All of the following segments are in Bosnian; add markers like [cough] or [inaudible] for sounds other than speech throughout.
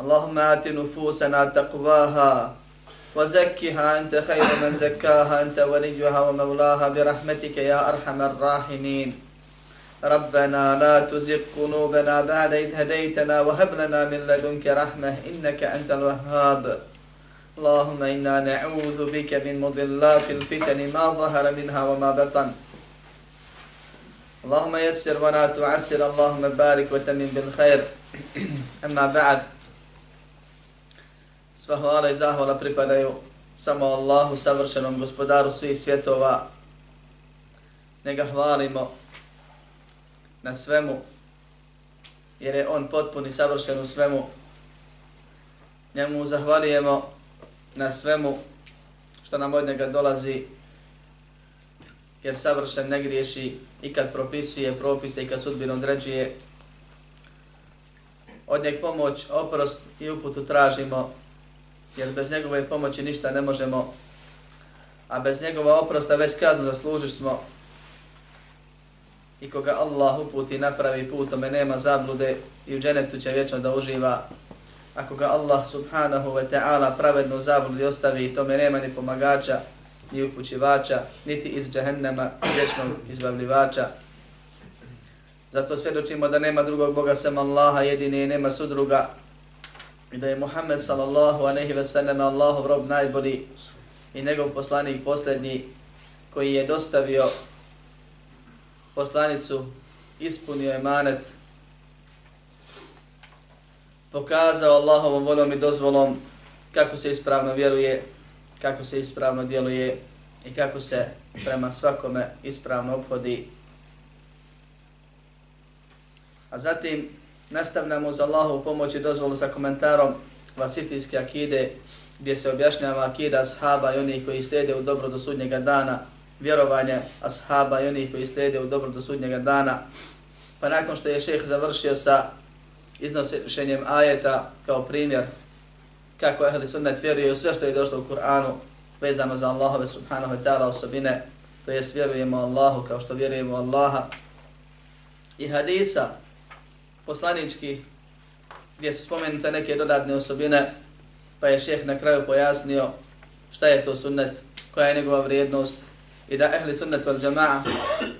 اللهم آت نفوسنا تقواها وزكها أنت خير من زكاها أنت وليها ومولاها برحمتك يا أرحم الراحمين. ربنا لا تزغ قلوبنا بعد إذ هديتنا وهب لنا من لدنك رحمة إنك أنت الوهاب. اللهم إنا نعوذ بك من مضلات الفتن ما ظهر منها وما بطن. اللهم يسر ولا تعسر اللهم بارك وتمن بالخير. أما بعد Sva hvala i zahvala pripadaju samo Allahu, savršenom gospodaru svih svjetova. Nega hvalimo na svemu, jer je On potpun i savršen u svemu. Njemu zahvalijemo na svemu što nam od njega dolazi, jer savršen ne griješi i kad propisuje propise i kad sudbinu određuje. Od njeg pomoć, oprost i uputu tražimo, jer bez njegove pomoći ništa ne možemo, a bez njegova oprosta već kaznu zaslužiš smo i koga Allah uputi napravi put, tome nema zablude i u dženetu će vječno da uživa. Ako ga Allah subhanahu wa ta'ala pravedno zabludi ostavi, tome nema ni pomagača, ni upućivača, niti iz džahennema vječnog izbavljivača. Zato svjedočimo da nema drugog Boga sem Allaha, jedini i nema sudruga, i da je Muhammed sallallahu aleyhi ve sellem Allahov rob najbolji i njegov poslanik posljednji koji je dostavio poslanicu, ispunio emanet, pokazao Allahovom voljom i dozvolom kako se ispravno vjeruje, kako se ispravno djeluje i kako se prema svakome ispravno obhodi. A zatim nastavljamo za Allahu pomoć i dozvolu sa komentarom vasitijske akide gdje se objašnjava akida ashaba i onih koji slijede u dobro do sudnjega dana, vjerovanje ashaba i onih koji slijede u dobro do sudnjega dana. Pa nakon što je šeh završio sa iznošenjem ajeta kao primjer kako ehli sunnet vjeruje u sve što je došlo u Kur'anu vezano za Allahove subhanahu wa ta'ala osobine, to jest vjerujemo Allahu kao što vjerujemo Allaha. I hadisa poslanički gdje su spomenute neke dodatne osobine, pa je šeh na kraju pojasnio šta je to sunnet, koja je njegova vrijednost i da ehli sunnet vel džama'a,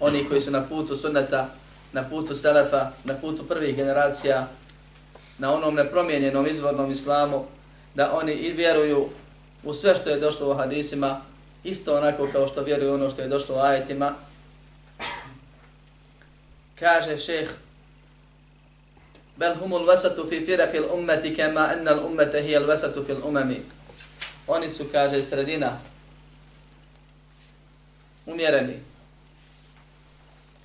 oni koji su na putu sunneta, na putu selefa, na putu prvih generacija, na onom nepromijenjenom izvornom islamu, da oni i vjeruju u sve što je došlo u hadisima, isto onako kao što vjeruju ono što je došlo u ajetima. Kaže šeh bel humul vasatu fi firakil ummeti kema ennal ummete hijel vasatu fil umami. Oni su, kaže, sredina, umjereni.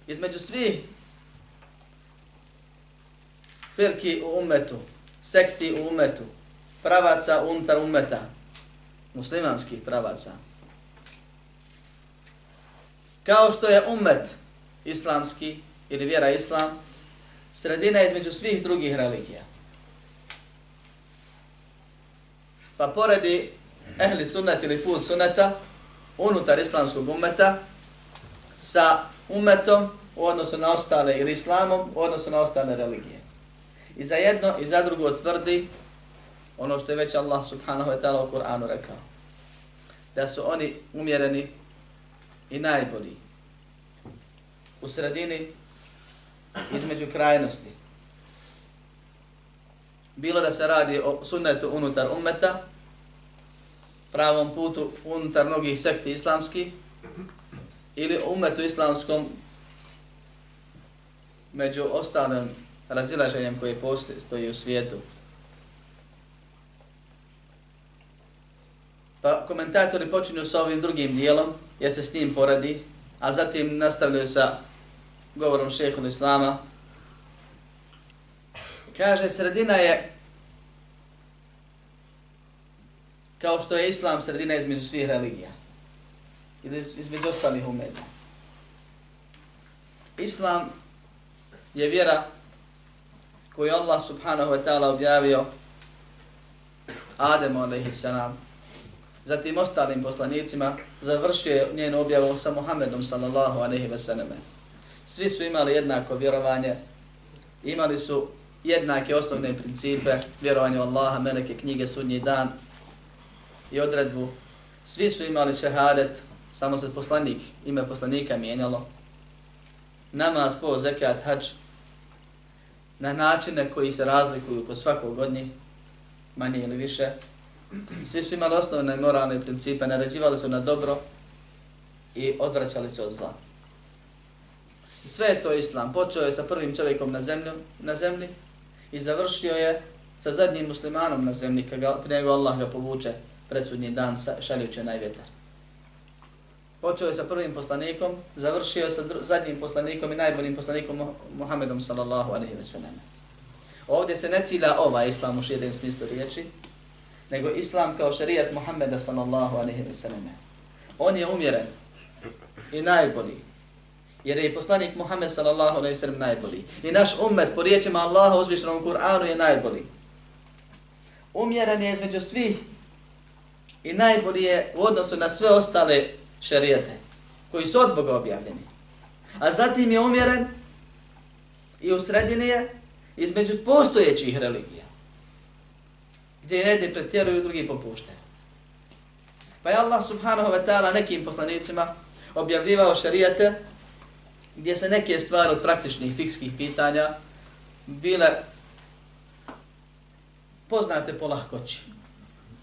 Između svih firki u ummetu, sekti u ummetu, pravaca unutar ummeta, muslimanskih pravaca. Kao što je ummet islamski ili vjera islam, sredina između svih drugih religija. Pa poredi ehli sunnet ili put sunneta unutar islamskog umeta sa ummetom u odnosu na ostale ili islamom u odnosu na ostale religije. I za jedno i za drugo tvrdi ono što je već Allah subhanahu wa ta'ala u Kur'anu rekao. Da su oni umjereni i najbolji u sredini između krajnosti. Bilo da se radi o sunnetu unutar ummeta, pravom putu unutar mnogih sekti islamskih, ili ummetu islamskom među ostalim razilaženjem koje postoji u svijetu. Pa komentatori počinju sa ovim drugim dijelom, jer se s njim poradi, a zatim nastavljaju sa govorom šehu Islama, kaže sredina je kao što je islam sredina između svih religija ili između ostalih umeta. Islam je vjera koju Allah subhanahu wa ta'ala objavio Ademu alaihi salam, zatim ostalim poslanicima, završio je njenu objavu sa Muhammedom sallallahu alaihi wa sallam. Svi su imali jednako vjerovanje, imali su jednake osnovne principe, vjerovanje u Allaha, meleke, knjige, sudnji dan i odredbu. Svi su imali šehadet, samo se poslanik, ime poslanika mijenjalo. Namaz, po, zekat, hač, na načine koji se razlikuju kod svakog od njih, manje ili više. Svi su imali osnovne moralne principe, naređivali su na dobro i odvraćali se od zla. I sve je to islam. Počeo je sa prvim čovjekom na, zemlju, na zemlji i završio je sa zadnjim muslimanom na zemlji, kada nego Allah ga povuče predsudnji dan šaljuće najvjetar. Počeo je sa prvim poslanikom, završio je sa zadnjim poslanikom i najboljim poslanikom Muhammedom sallallahu alaihi ve sellem. Ovdje se ne cilja ova islam u širijem smislu riječi, nego islam kao šarijat Muhammeda sallallahu alaihi ve sellem. On je umjeren i najbolji, jer je i poslanik Muhammed sallallahu alaihi ve sellem najbolji. I naš ummet po riječima Allaha uzvišenom Kur'anu je najbolji. Umjeren je između svih i najbolji je u odnosu na sve ostale šarijete koji su od Boga objavljeni. A zatim je umjeren i u sredini je između postojećih religija gdje jedni pretjeruju, drugi popuštaju. Pa je Allah subhanahu wa ta'ala nekim poslanicima objavljivao šarijete gdje se neke stvari od praktičnih fikskih pitanja bile poznate po lahkoći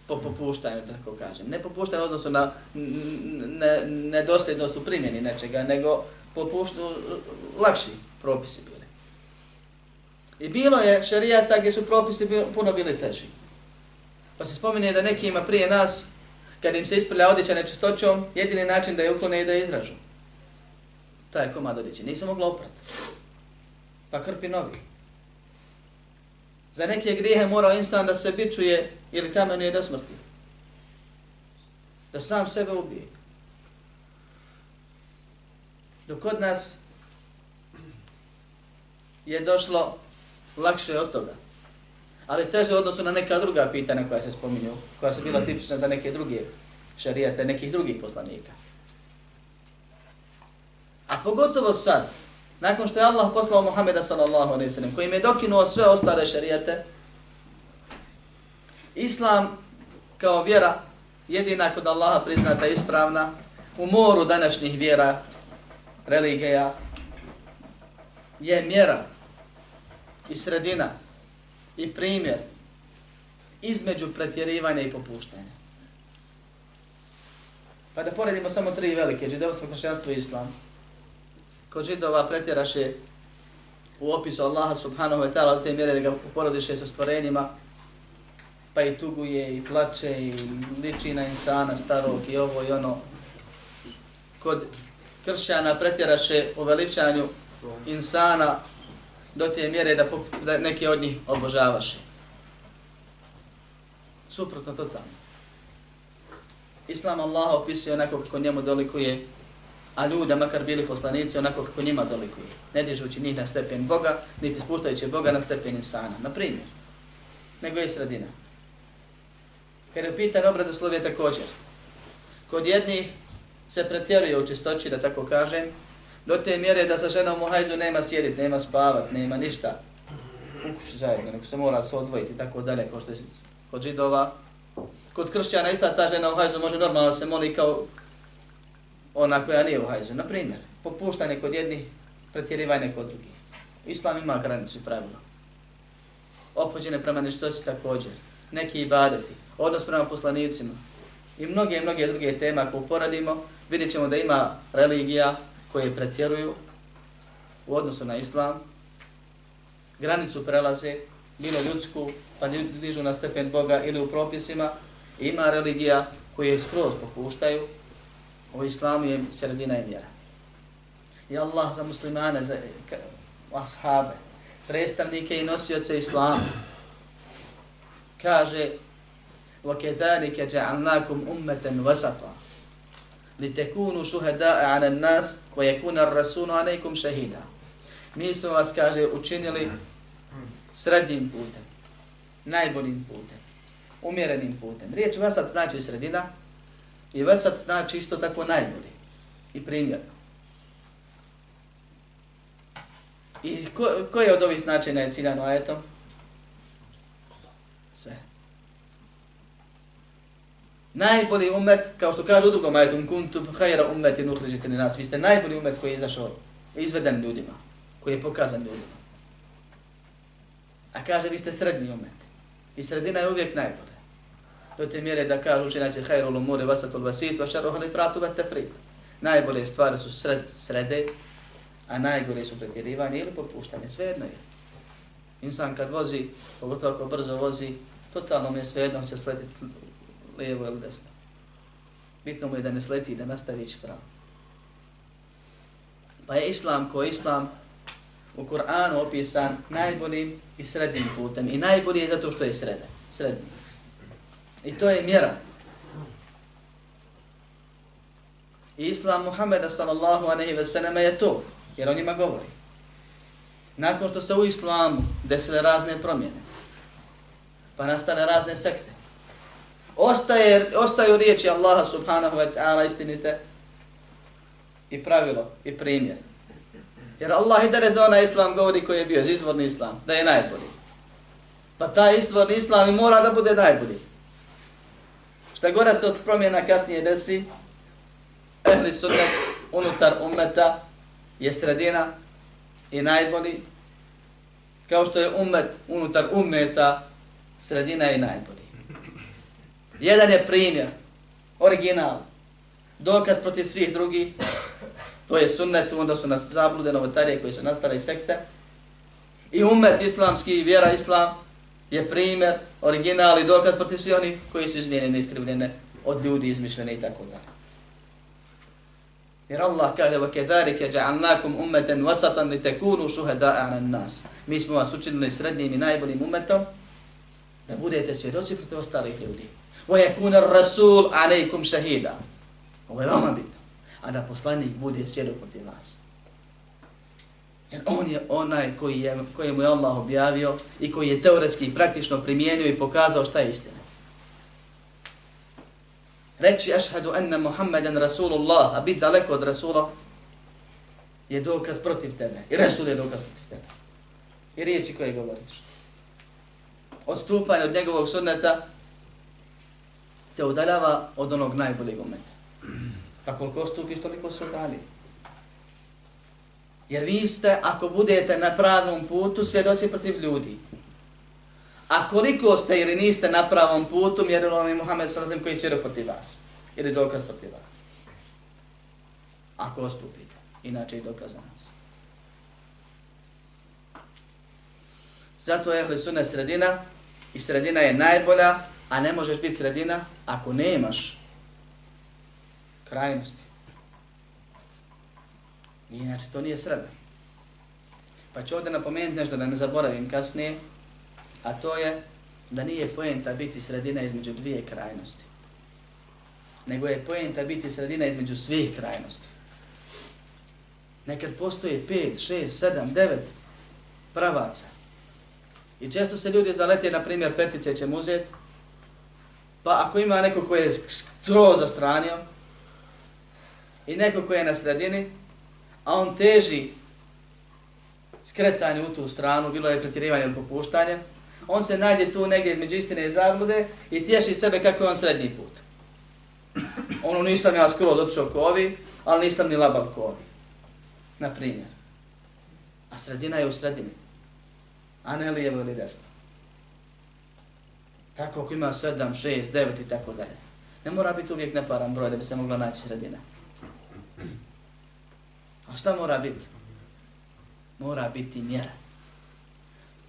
po popuštanju, tako kažem. Ne popuštanju odnosu na nedosljednost u primjeni nečega, nego popuštu lakši propisi bili. I bilo je šarijata gdje su propisi puno bili teži. Pa se spominje da neki ima prije nas, kad im se isprlja odjeća nečistoćom, jedini način da je uklone i da je izražu. Taj komad odjeće. Nisam mogla oprati. Pa krpi novi. Za neke grijehe morao insan da se bičuje ili kamenuje do smrti. Da sam sebe ubije. Dok kod nas je došlo lakše od toga. Ali teže odnosu na neka druga pitanja koja se spominju, koja su bila tipična za neke druge šarijete, nekih drugih poslanika. A pogotovo sad, nakon što je Allah poslao Muhammeda sallallahu alaihi sallam, koji je dokinuo sve ostale šarijete, Islam kao vjera jedina kod Allaha priznata ispravna u moru današnjih vjera, religija, je mjera i sredina i primjer između pretjerivanja i popuštanja. Pa da poredimo samo tri velike, židovstvo, kršćanstvo i islam. Kod židova pretjeraše u opisu Allaha subhanahu wa ta'ala u te mjere da ga uporodiše sa stvorenjima, pa i tuguje i plače i liči na insana starog i ovo i ono. Kod kršćana pretjeraše u veličanju insana do te mjere da, da neke od njih obožavaše. Suprotno to tamo. Islam Allah opisuje onako kako njemu dolikuje, a ljude, makar bili poslanici, onako kako njima dolikuje. Ne dižući njih na stepen Boga, niti spuštajući Boga na stepen insana. Na primjer, nego je sredina. Kada je pitan obradu također. Kod jednih se pretjeruje u čistoći, da tako kažem, do te mjere da sa ženom u hajzu nema sjedit, nema spavat, nema ništa u kući zajedno, nego se mora se odvojiti tako dalje kao što je kod židova. Kod kršćana ista ta žena u hajzu može normalno se moli kao ona koja nije u hajzu. Naprimjer, popuštanje kod jednih, pretjerivanje kod drugih. Islam ima granicu i pravilo. Opođene prema neštosti također. Neki ibadeti, odnos prema poslanicima i mnoge, mnoge druge teme ako uporadimo, vidjet ćemo da ima religija koje pretjeruju u odnosu na islam, granicu prelaze, bilo ljudsku, pa dižu na stepen Boga ili u propisima, ima religija koje skroz popuštaju, u islamu je sredina i mjera. I Allah za muslimane, za ashabe, predstavnike i nosioce islama, kaže وَكَذَلِكَ جَعَلْنَاكُمْ أُمَّةً وَسَطًا لِتَكُونُوا شُهَدَاءَ عَلَى النَّاسِ وَيَكُونَ الرَّسُولُ عَلَيْكُمْ شَهِيدًا Mi smo vas, kaže, učinili srednjim putem, najboljim putem, umjerenim putem. Riječ vasat znači sredina i vesat znači isto tako najbolji i primjerno. I ko, ko je od ovih značajna je ciljano ajetom? Sve. Najbolji umet, kao što kaže u drugom ajetu, kuntum hajra umeti nuhližite ni nas. Vi ste najbolji umet koji je izašao, izveden ljudima, koji je pokazan ljudima. A kaže, vi ste srednji umet. I sredina je uvijek najbolja. Do te mjere da kažu učenjaci hajru lumure vasatul vasit, va šaru halifratu va tefrit. Najbolje stvari su sred, srede, a najgore su pretjerivanje ili popuštanje, svejedno je. Insan kad vozi, pogotovo ako brzo vozi, totalno mu je svejedno, će sletiti lijevo ili desno. Bitno mu je da ne sleti, da nastavi ići pravo. Pa je islam ko islam u Kur'anu opisan najboljim i srednjim putem. I najbolji je zato što je sreda, srednji. I to je mjera. I islam Muhammeda sallallahu aleyhi ve selleme je to, jer on njima govori. Nakon što se u islamu desile razne promjene, pa nastane razne sekte, ostaje, ostaju riječi Allaha subhanahu wa ta'ala istinite i pravilo i primjer. Jer Allah i dare za onaj islam govori koji je bio izvorni islam, da je najbolji. Pa taj izvorni islam i mora da bude najbolji. Šta gora se od promjena kasnije desi, ehli sunnet unutar ummeta je sredina i najbolji, kao što je ummet unutar ummeta, sredina i najbolji. Jedan je primjer, original, dokaz protiv svih drugih, to je sunnet, onda su nas zablude novotarije koji su nastale i sekte. I ummet islamski, vjera islam, je primjer, original i dokaz protiv svih onih koji su izmijenjene, iskrivljene od ljudi, izmišljene i tako dalje. Jer Allah kaže وَكَذَارِكَ جَعَلْنَاكُمْ أُمَّةً وَسَطًا لِتَكُونُوا شُهَدَاءَ عَنَ النَّاسِ Mi smo vas učinili srednjim i najboljim umetom da budete svjedoci protiv ostalih ljudi. وَيَكُونَ الرَّسُولُ عَلَيْكُمْ شَهِيدًا Ovo je vama bitno. A da poslanik bude svjedok protiv vas. Jer on je onaj koji je, kojemu je Allah objavio i koji je teoretski i praktično primijenio i pokazao šta je istina reći ašhadu anna Muhammeden Rasulullah, a biti daleko od Rasula, je dokaz protiv tebe. I Rasul je dokaz protiv tebe. I riječi koje govoriš. Odstupanje od njegovog sunneta te udaljava od onog najboljeg umeta. Pa koliko ostupiš, toliko se udali. Jer vi ste, ako budete na pravom putu, svjedoci protiv ljudi. A koliko ste ili niste na pravom putu, mjerilo je Muhammed Srazim koji svjedok protiv vas. Ili dokaz protiv vas. Ako ostupite. Inače i dokaz nas. Zato je ehli sunna sredina i sredina je najbolja, a ne možeš biti sredina ako nemaš krajnosti. Inače to nije sreda. Pa ću ovdje napomenuti nešto da ne zaboravim kasnije, a to je da nije poenta biti sredina između dvije krajnosti, nego je poenta biti sredina između svih krajnosti. Nekad postoje pet, šest, sedam, devet pravaca. I često se ljudi zalete, na primjer, petice će uzeti, pa ako ima neko koji je skroz zastranio i neko koji je na sredini, a on teži skretanje u tu stranu, bilo je pretjerivanje ili popuštanje, on se nađe tu negdje između istine i zablude i tješi sebe kako je on srednji put. Ono nisam ja skoro otišao ko ovi, ali nisam ni labav ko ovi. Na primjer. A sredina je u sredini. A ne lijevo ili desno. Tako ako ima 7, 6, 9 i tako dalje. Ne mora biti uvijek neparan broj da bi se mogla naći sredina. A šta mora biti? Mora biti mjera.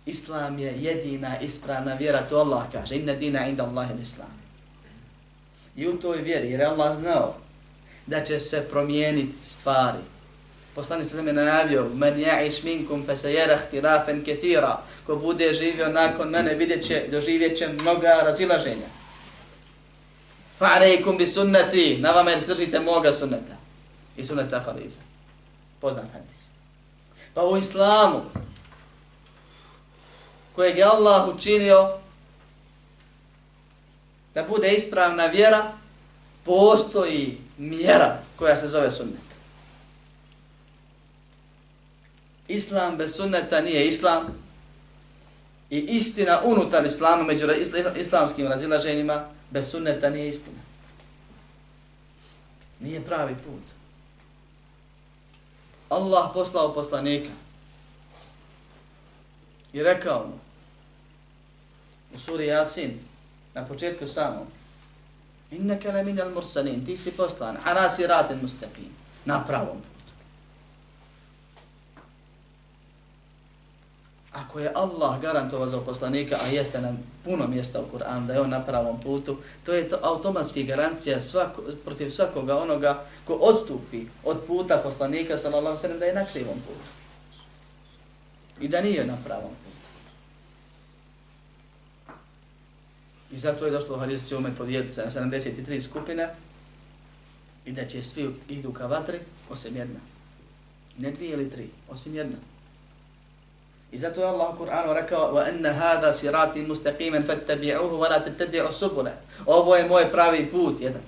Islam je jedina ispravna vjera, to Allah kaže. Inna dina inda Allahin islam. I u toj vjeri, jer Allah znao da će se promijeniti stvari. Poslani se zame najavio, men ja'iš minkum fe se jerah tirafen ketira, ko bude živio nakon mene, vidjet će, doživjet će mnoga razilaženja. Fa'alejkum bi sunnati, na vama jer sržite moga sunneta. I sunneta halife. Poznat hadis. Pa u islamu, kojeg je Allah učinio da bude ispravna vjera, postoji mjera koja se zove sunnet. Islam bez sunneta nije islam i istina unutar islama među islamskim razilaženjima bez sunneta nije istina. Nije pravi put. Allah poslao poslanika i rekao mu u suri Yasin na početku samom inneke le minel mursalin, ti si poslan, a siratin mustaqim, na pravom putu. Ako je Allah garantovao za poslanika, a jeste nam puno mjesta u Kur'anu da je on na pravom putu, to je to automatski garancija svako, protiv svakoga onoga ko odstupi od puta poslanika, sallallahu sallam, da je na krivom putu. I da nije na pravom putu. I zato je došlo u hadisu će umet podijeliti 73 skupine i da će svi idu ka vatri osim jedna. Ne dvije ili tri, osim jedna. I zato je Allah u Kur'anu rekao وَأَنَّ هَذَا سِرَاتِ مُسْتَقِيمًا فَتَّبِعُهُ وَلَا تَتَّبِعُ سُبُلَ Ovo je moj pravi put, jedan.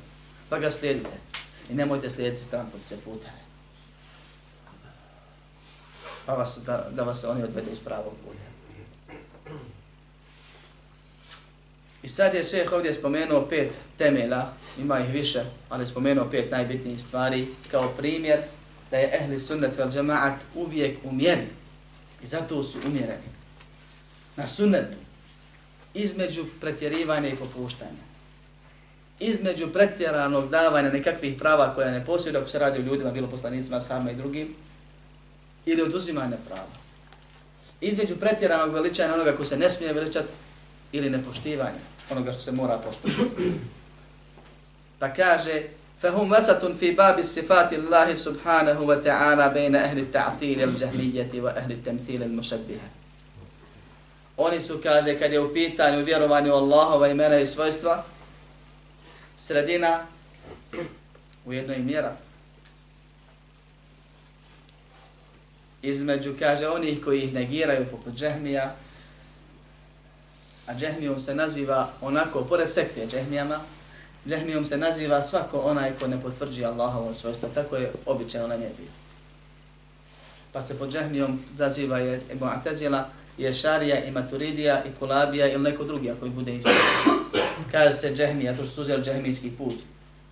Pa ga slijedite. I nemojte slijediti stran pod se puta. Pa vas, da, da vas oni odvedu iz pravog puta. I sad je šeh ovdje spomenuo pet temela, ima ih više, ali spomenuo pet najbitnijih stvari kao primjer da je ehli sunnet vel džemaat uvijek umjeri. I zato su umjereni. Na sunnetu, između pretjerivanja i popuštanja, između pretjeranog davanja nekakvih prava koja ne posjeduju ako se radi o ljudima, bilo poslanicima, sahama i drugim, ili oduzimanja prava. Između pretjeranog veličanja onoga ko se ne smije veličati ili nepoštivanja onoga što se mora poštovati. Pa kaže, فهم وسط في باب الصفات الله سبحانه وتعالى بين أهل التعطيل الجهمية وأهل التمثيل المشبهة. Oni su, kaže, kad je u pitanju vjerovanju Allahova imena i svojstva, sredina u jednoj mjera. Između, kaže, onih koji ih negiraju poput džehmija, a džehmijom se naziva onako, pored sekte džehmijama, džehmijom se naziva svako onaj ko ne potvrđi Allahovo svojstvo, tako je običajno na bio. Pa se pod džehmijom zaziva je Ebu Atazila, je Šarija i Maturidija i Kulabija ili neko drugi ako ih bude izbjeno. [coughs] Kaže se džehmija, to što su uzeli džehmijski put.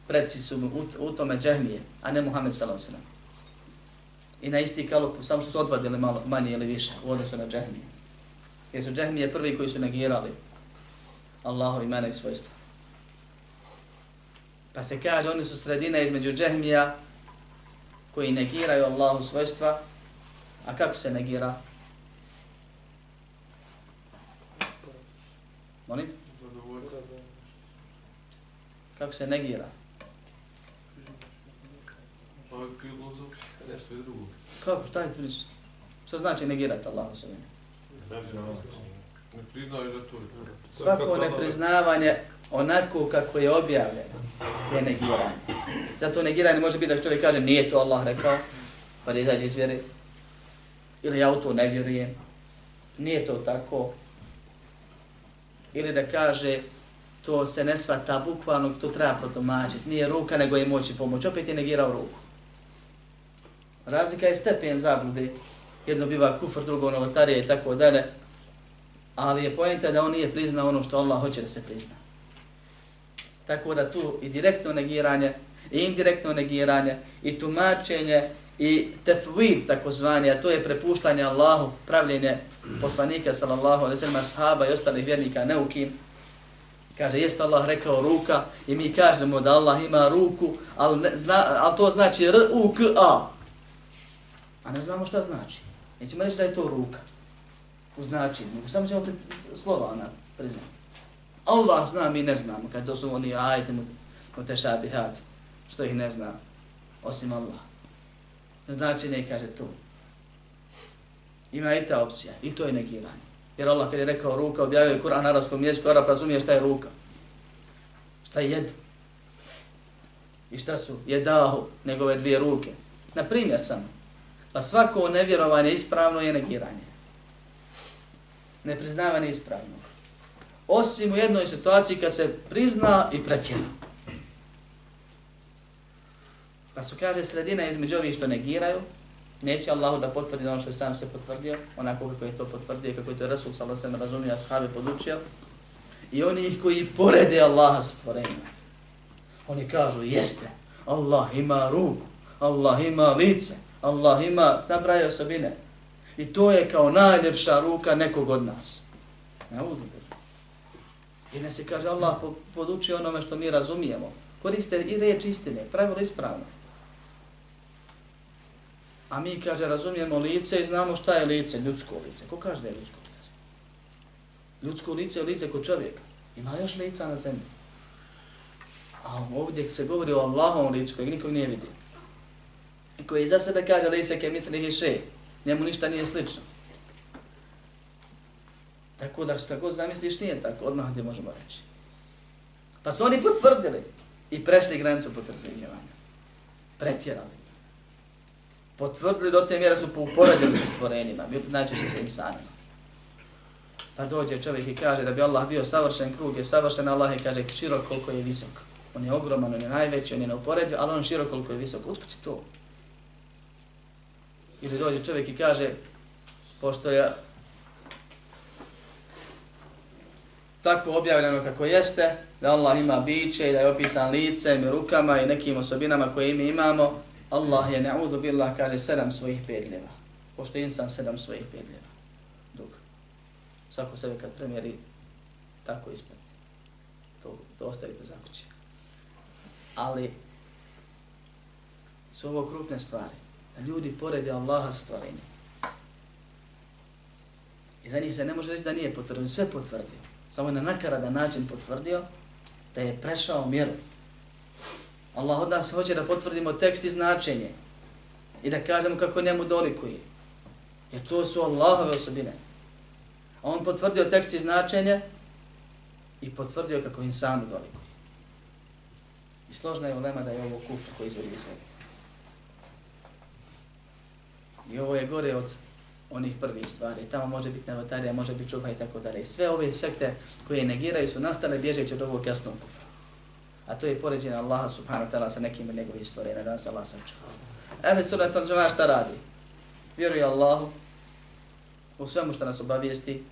Predsi su u, u tome džehmije, a ne Muhammed s.a.v. I na isti kalup, samo što su odvadili malo, manje ili više u odnosu na džehmije. Jer su džahmije prvi koji su negirali Allahu imena i svojstva. Pa se kaže, oni su sredina između džahmija koji negiraju Allahu svojstva. A kako se negira? Molim? Kako se negira? Kako, šta je to? Što znači negirati Allahu svojstva? Ne priznaju da to Svako nepriznavanje onako kako je objavljeno je negiranje. Zato negiranje može biti da čovjek kaže nije to Allah rekao, pa da izađe iz vjere. Ili ja u to ne vjerujem. Nije to tako. Ili da kaže to se ne svata bukvalno, to treba protomačiti. Nije ruka, nego je moći pomoć. Opet je negirao ruku. Razlika je stepen zablude jedno biva kufr, drugo novotarije i tako dalje, ali je pojenta da on nije priznao ono što Allah hoće da se prizna. Tako da tu i direktno negiranje, i indirektno negiranje, i tumačenje, i tefvid takozvani, a to je prepuštanje Allahu, pravljenje poslanika sallallahu alaihi sallam, sahaba i ostalih vjernika neukim. Kaže, jeste Allah rekao ruka i mi kažemo da Allah ima ruku, ali, ne, zna, ali to znači R-U-K-A. A ne znamo šta znači. Nećemo reći da je to ruka. U značenju. Samo ćemo pred slova ona priznati. Allah zna, mi ne znamo. Kad to su oni ajte mu te. Što ih ne zna. Osim Allah. Značenje kaže to. Ima i ta opcija. I to je negiranje. Jer Allah kad je rekao ruka, objavio je Kur'an na arabskom jeziku, Arab razumije šta je ruka. Šta je jed. I šta su? Jedahu, njegove dvije ruke. Na primjer samo. Pa svako nevjerovanje ispravno je negiranje ne priznava ispravno. Osim u jednoj situaciji kad se prizna i pretjera. Pa su kaže sredina između ovih što negiraju, neće Allahu da potvrdi ono što je sam se potvrdio, onako kako je to potvrdio, kako je to Rasul sallallahu alejhi ve sellem razumio, ashabi podučio. I oni koji porede Allaha sa stvorenjima. Oni kažu, jeste, Allah ima ruku, Allah ima lice, Allah ima nabraje osobine. I to je kao najljepša ruka nekog od nas. Ne budu I ne se kaže Allah poduči onome što mi razumijemo. Koriste i reč istine, pravilo ispravno. A mi, kaže, razumijemo lice i znamo šta je lice, ljudsko lice. Ko kaže da je ljudsko lice? Ljudsko lice je lice kod čovjeka. Ima još lica na zemlji. A ovdje se govori o Allahom licu kojeg nikog nije vidio. I koji za sebe kaže lice ke mitri hiše. Njemu ništa nije slično. Tako da što god zamisliš nije tako, odmah gdje možemo reći. Pa su oni potvrdili i prešli granicu potvrđivanja. Pretjerali potvrdili do te mjere su uporedili sa stvorenjima, najčešće sa insanima. Pa dođe čovjek i kaže da bi Allah bio savršen krug, je savršen Allah i kaže širok koliko je visok. On je ogroman, on je najveći, on je neuporediv, ali on širok koliko je visok. Otkud ti to? Ili dođe čovjek i kaže, pošto je tako objavljeno kako jeste, da Allah ima biće i da je opisan licem i rukama i nekim osobinama koje mi imamo, Allah je na'udhu billah kaže sedam svojih pedljeva. Pošto je insan sedam svojih pedljeva. Dug. Svako sebe kad premjeri, tako ispred. To, to ostavite za kuće. Ali su ovo krupne stvari. Ljudi poredi Allaha sa stvarenjem. I za njih se ne može reći da nije potvrdio. Sve potvrdio. Samo na nakaradan način potvrdio da je prešao mjeru. Allah od nas hoće da potvrdimo tekst i značenje i da kažemo kako njemu dolikuje. Jer to su Allahove osobine. A on potvrdio tekst i značenje i potvrdio kako insanu dolikuje. I složna je ulema da je ovo kufr koji izvodi izvodi. I ovo je gore od onih prvih stvari. Tamo može biti nevotarija, može biti čuha i tako dalje. I sve ove sekte koje negiraju su nastale bježeći od ovog jasnog kufra a to je poređenje Allaha subhanahu wa ta'ala sa nekim od njegovih stvorenja, da nas Allah sačuva. Ehli surat al džava šta radi? Vjeruje Allahu u svemu što nas obavijesti,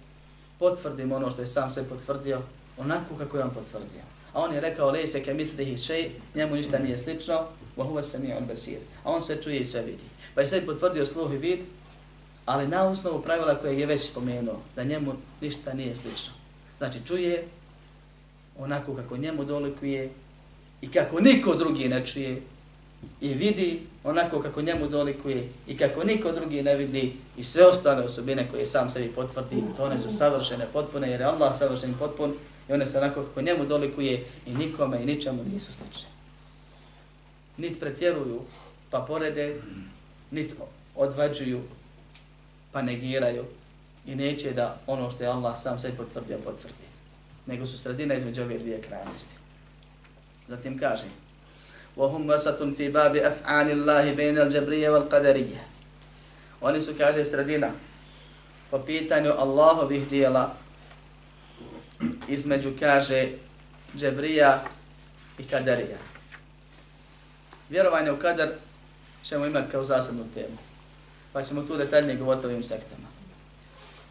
potvrdimo ono što je sam se potvrdio, onako kako je on potvrdio. A on je rekao, lej se ke mitlihi šej, njemu ništa nije slično, wa huwa sami'ul basir. A on sve čuje i sve vidi. Pa je sve potvrdio sluh i vid, ali na osnovu pravila koje je već spomenuo, da njemu ništa nije slično. Znači čuje onako kako njemu dolikuje, i kako niko drugi ne čuje i vidi onako kako njemu dolikuje i kako niko drugi ne vidi i sve ostale osobine koje sam sebi potvrdi, to one su savršene, potpune, jer je Allah savršen i potpun i one su onako kako njemu dolikuje i nikome i ničemu nisu slične. Nit pretjeruju pa porede, nit odvađuju pa negiraju i neće da ono što je Allah sam sebi potvrdio potvrdi. Nego su sredina između ove dvije krajnosti. Zatim kaže وهم وسط في باب أفعال الله بين الجبرية والقدرية Oni su, kaže, sredina po pitanju Allahovih dijela između, kaže, Džebrija i Kaderija. Vjerovanje u Kader ćemo imati kao zasadnu temu. Pa ćemo tu detaljnije govoriti o ovim sektama.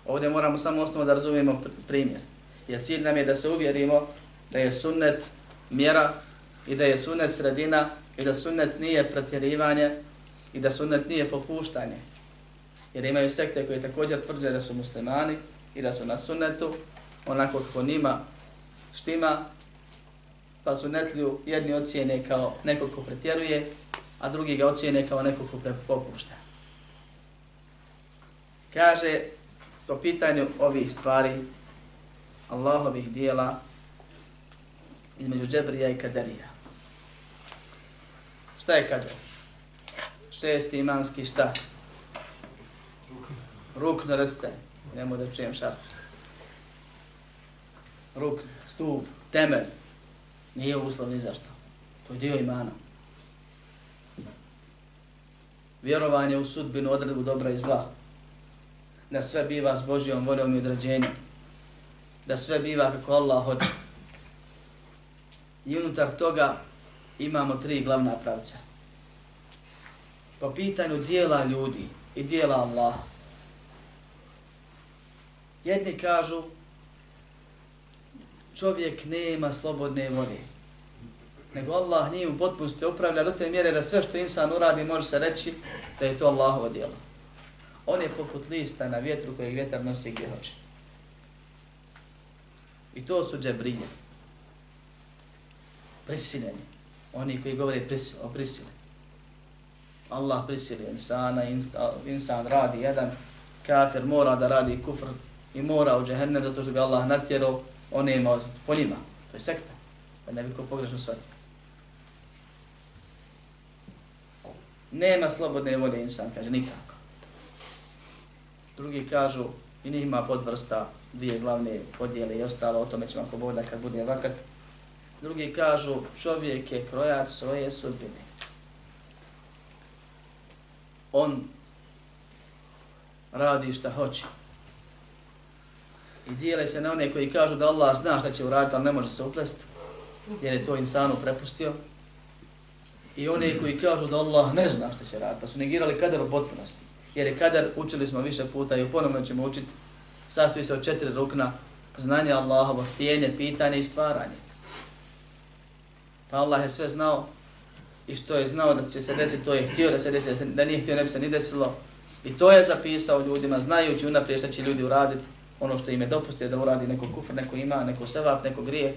Ovdje moramo samo osnovno da razumijemo primjer. Jer cilj nam je da se uvjerimo da je sunnet mjera i da je sunnet sredina i da sunnet nije pretjerivanje i da sunnet nije popuštanje. Jer imaju sekte koje također tvrđe da su muslimani i da su na sunnetu, onako kako njima štima, pa su netlju jedni ocijene kao neko ko pretjeruje, a drugi ga ocijene kao neko ko popušta. Kaže, po pitanju ovih stvari, Allahovih dijela, između Džebrija i Kaderija. Šta je kader? Šesti imanski šta? Rukno reste. Nemo da čujem šarstvo. Ruk, stup, temelj. Nije uslov ni zašto. To je dio imana. vjerovanje u sudbinu, odredbu dobra i zla, da sve biva s Božijom voljom i određenjem, da sve biva kako Allah hoće. I unutar toga imamo tri glavna pravca. Po pitanju dijela ljudi i dijela Allah. Jedni kažu čovjek nema slobodne volje. Nego Allah nije u potpunosti upravlja do te mjere da sve što insan uradi može se reći da je to Allahovo djelo. On je poput lista na vjetru kojeg vjetar nosi gdje hoće. I to su džebrije. Prisiljeni. Oni koji govore pris, o prisili. Allah prisili insana, insan radi jedan, kafir mora da radi kufr i mora u džehennem zato što ga Allah natjerao, on je imao po njima. To je sekta. Pa ne bi ko pogrešno shvatio. Nema slobodne volje insan, kaže nikako. Drugi kažu, i njih ima podvrsta, dvije glavne podjele i ostalo, o tome ćemo ako Bog kad bude vakat. Drugi kažu, čovjek je krojač svoje sudbine. On radi šta hoće. I dijele se na one koji kažu da Allah zna šta će uraditi, ali ne može se uplesti, jer je to insanu prepustio. I one koji kažu da Allah ne zna šta će raditi, pa su negirali kader u potpunosti. Jer je kader, učili smo više puta i ponovno ćemo učiti, sastoji se od četiri rukna, znanje Allahovo, htjenje, pitanje i stvaranje. Pa Allah je sve znao i što je znao da će se desiti, to je htio da se desi, da nije htio ne bi se ni desilo. I to je zapisao ljudima, znajući unaprijed šta će ljudi uraditi, ono što im je dopustio da uradi neko kufr, neko ima, neko sevap, neko grije.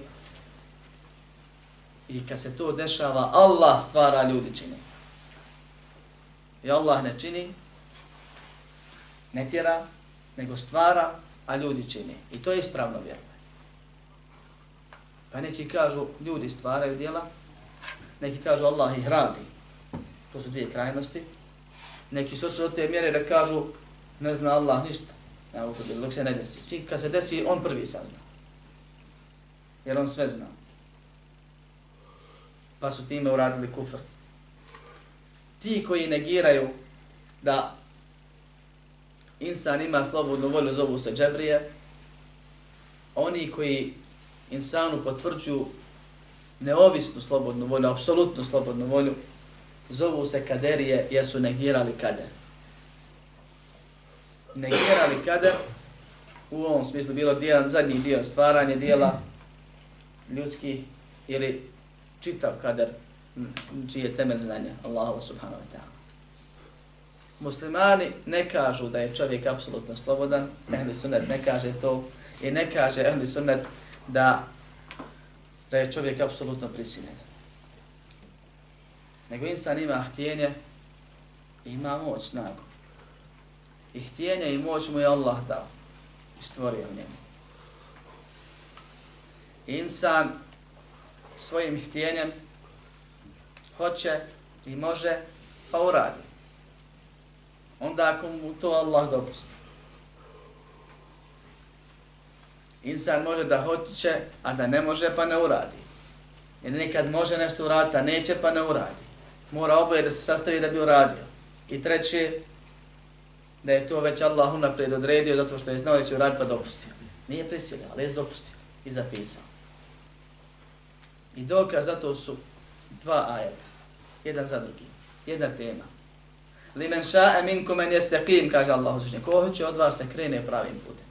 I kad se to dešava, Allah stvara ljudi čini. I Allah ne čini, ne tjera, nego stvara, a ljudi čini. I to je ispravno vjerovanje. Pa neki kažu, ljudi stvaraju djela, neki kažu Allah ih radi. To su dvije krajnosti. Neki su od te mjere da kažu, ne zna Allah ništa. Ja, dok se ne desi. Čim kad se desi, on prvi sazna. Jer on sve zna. Pa su time uradili kufr. Ti koji negiraju da insan ima slobodnu volju, zovu se džebrije. Oni koji insanu potvrđuju neovisnu slobodnu volju, apsolutnu slobodnu volju, zovu se kaderije jer su negirali kader. Negirali kader u ovom smislu bilo dio, zadnji dio stvaranje dijela ljudskih ili čitav kader čiji je temelj znanja Allahu subhanahu wa ta'ala. Muslimani ne kažu da je čovjek apsolutno slobodan, ehli sunnet ne kaže to i ne kaže ehli sunnet da, da je čovjek apsolutno prisiljen. Nego insan ima htjenje ima moć, snagu. I htjenje i moć mu je Allah dao i stvorio njemu. Insan svojim htjenjem hoće i može pa uradi. Onda ako mu to Allah dopusti. Insan može da hoće, a da ne može pa ne uradi. Jer nekad može nešto uraditi, a neće pa ne uradi. Mora oboje da se sastavi da bi uradio. I treće, da je to već Allah unaprijed odredio zato što je znao da će uraditi pa dopustio. Nije prisilio, ali je dopustio i zapisao. I dokaz zato su dva ajeta. Jedan za drugi. Jedna tema. Li men ša'e minkum en jeste qim, kaže Allah uzvišnje. Ko hoće od vas da krene pravim putem?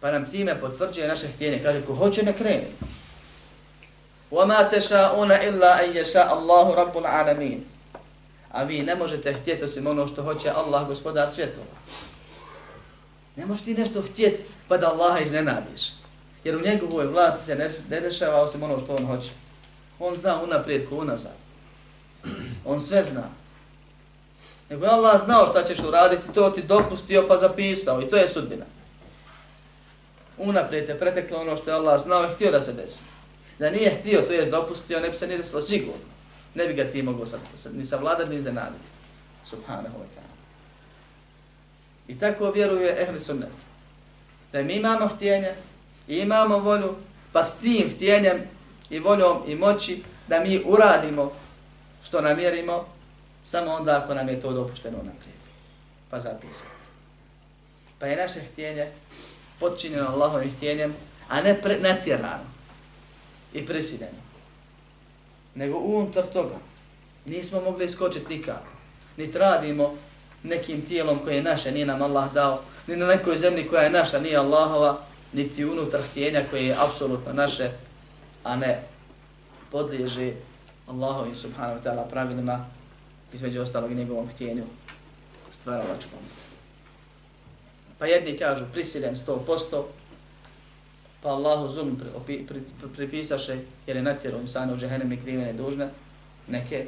Pa nam time potvrđuje naše htjenje. Kaže, ko hoće ne krene. وَمَا تَشَاءُونَ إِلَّا أَنْ يَشَاءَ اللَّهُ رَبُّ الْعَالَمِينَ A vi ne možete htjeti osim ono što hoće Allah, gospodar svjetova. Ne možeš ti nešto htjeti pa da Allaha iznenadiš. Jer u njegovoj vlasti se ne, ne dešava osim ono što on hoće. On zna unaprijed ko unazad. On sve zna. Nego je Allah znao šta ćeš uraditi, to ti dopustio pa zapisao i to je sudbina. Unaprijed te preteklo ono što je Allah znao i htio da se desi. Da nije htio, to je dopustio, ne bi se nije desilo sigurno. Ne bi ga ti mogao sad, ni savladati, ni zanaditi. Subhanahu wa ta'ala. I tako vjeruje ehli sunnet. Da mi imamo htjenje, i imamo volju, pa s tim htjenjem i voljom i moći da mi uradimo što namjerimo samo onda ako nam je to dopušteno naprijed. Pa zapisati. Pa je naše htjenje podčinjeno Allahovim htjenjem, a ne pre, natjerano i prisiljeno. Nego unutar toga nismo mogli iskočiti nikako. Niti radimo nekim tijelom koje je naše, nije nam Allah dao, ni na nekoj zemlji koja je naša, nije Allahova, niti unutar htjenja koje je apsolutno naše, a ne podliježe Allahovim subhanahu wa ta'ala pravilima, između ostalog i njegovom htjenju stvaralačkom. Pa jedni kažu prisiljen 100%, pa Allahu zulm pripisaše jer je natjerao insana u džehennem i krivene dužne, neke.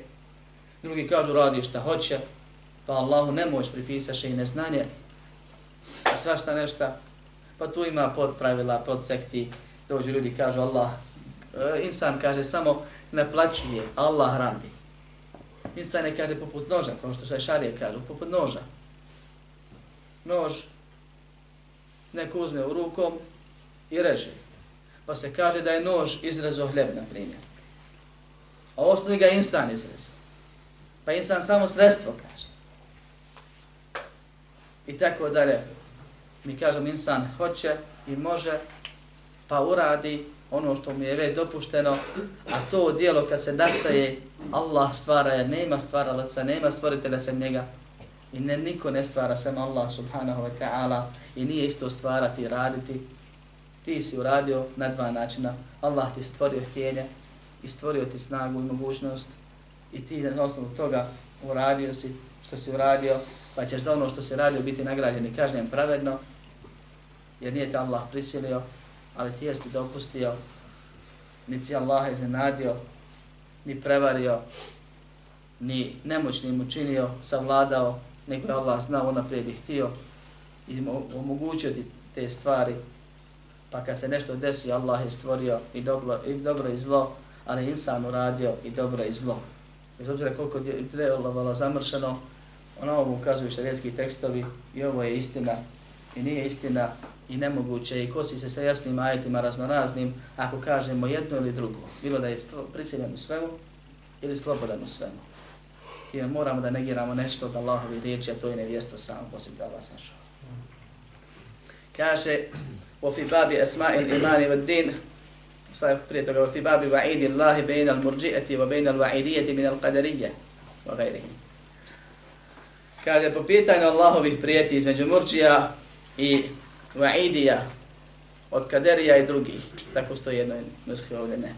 Drugi kažu radi šta hoće, pa Allahu nemoć pripisaše i neznanje, i svašta nešta. Pa tu ima pod pravila, pod sekti, dođu ljudi kažu Allah, e, insan kaže samo naplaćuje, Allah radi. Insan ne kaže poput noža, kao što sve šarije kažu, poput noža. Nož neko uzme u rukom i reže. Pa se kaže da je nož izrezo hljeb, na primjer. A osnovi ga insan izrezo. Pa insan samo sredstvo kaže. I tako dalje. Mi kažemo insan hoće i može, pa uradi ono što mu je već dopušteno, a to dijelo kad se nastaje, Allah stvara jer nema stvaralaca, nema stvoritelja sem njega i ne, niko ne stvara sem Allah subhanahu wa ta'ala i nije isto stvarati i raditi. Ti si uradio na dva načina. Allah ti stvorio htjenje i stvorio ti snagu i mogućnost i ti na osnovu toga uradio si što si uradio, pa ćeš za ono što si radio biti nagrađen i kažnjen pravedno, jer nije te Allah prisilio, ali ti jesi dopustio, ni ti Allah iznenadio, ni prevario, ni nemoćnim učinio, savladao, nego je Allah znao naprijed i htio i omogućio ti te stvari, pa kad se nešto desi, Allah je stvorio i dobro i, dobro i zlo, ali insan uradio i dobro i zlo. Bez obzira koliko je trebalo zamršeno, ono ovo ukazuju šarijetski tekstovi i ovo je istina i nije istina i nemoguće i kosi se sa jasnim ajetima raznoraznim ako kažemo jedno ili drugo, bilo da je prisiljen u svemu ili slobodan u svemu. Time moramo da negiramo nešto od Allahovi riječi, a to je nevjesto samo poslije da vas našao Kaže, وفي باب أسماء الإيمان والدين prije toga وفي باب وعيد الله بين المرجئة وبين الوعيدية من القدرية وغيرهم kaže po pitanju Allahovih prijeti između Murđija i Vaidija od Kaderija i drugih. Tako stoji jedno nuskri ovdje ne.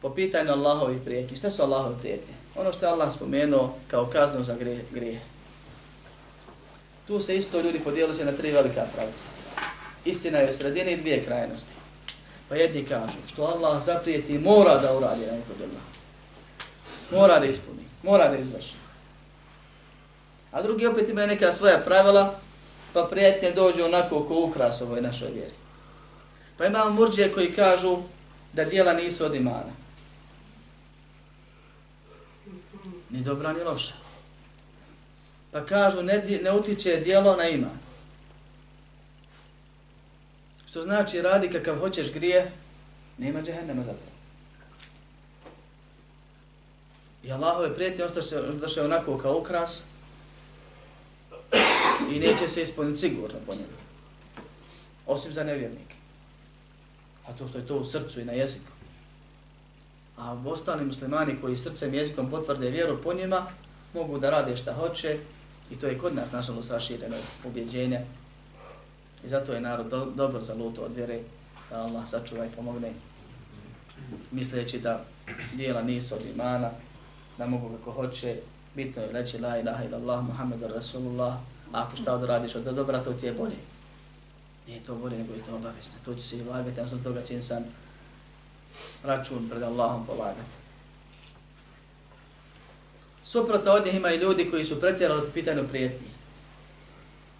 Po pitanju Allahovih prijeti. Šta su Allahovi prijeti? Ono što je Allah spomenuo kao kaznu za grije. grije. Tu se isto ljudi podijeli se na tri velika pravca. Istina je u sredini dvije krajnosti. Pa jedni kažu što Allah zaprijeti mora da uradi na nekog Allah. Mora da ispuni, mora da izvrši. A drugi opet imaju neka svoja pravila, pa prijetnje dođu onako ko ukras ovoj našoj vjeri. Pa imamo murđije koji kažu da dijela nisu od imana. Ni dobra, ni loša. Pa kažu ne, ne utiče dijelo na iman. Što znači radi kakav hoćeš grije, nema džehennema za to. I Allahove prijetnje ostaše onako kao ukras i neće se ispuniti sigurno po njemu. Osim za nevjernike. A to što je to u srcu i na jeziku. A ostali muslimani koji srcem i jezikom potvrde vjeru po njima, mogu da rade šta hoće i to je kod nas nažalost rašireno ubjeđenje. I zato je narod do, dobro zaluto od vjere da Allah sačuva i pomogne misleći da dijela nisu od imana, da mogu kako hoće, bitno je reći la ilaha ila Allah, Muhammed Rasulullah, a ako šta da radiš od dobra, to ti je bolje. Nije to bolje, nego je to obavisno. To će se i lagati, a toga će insan račun pred Allahom polagati. Suprotno od njih ima i ljudi koji su pretjerali od pitanju prijetnji.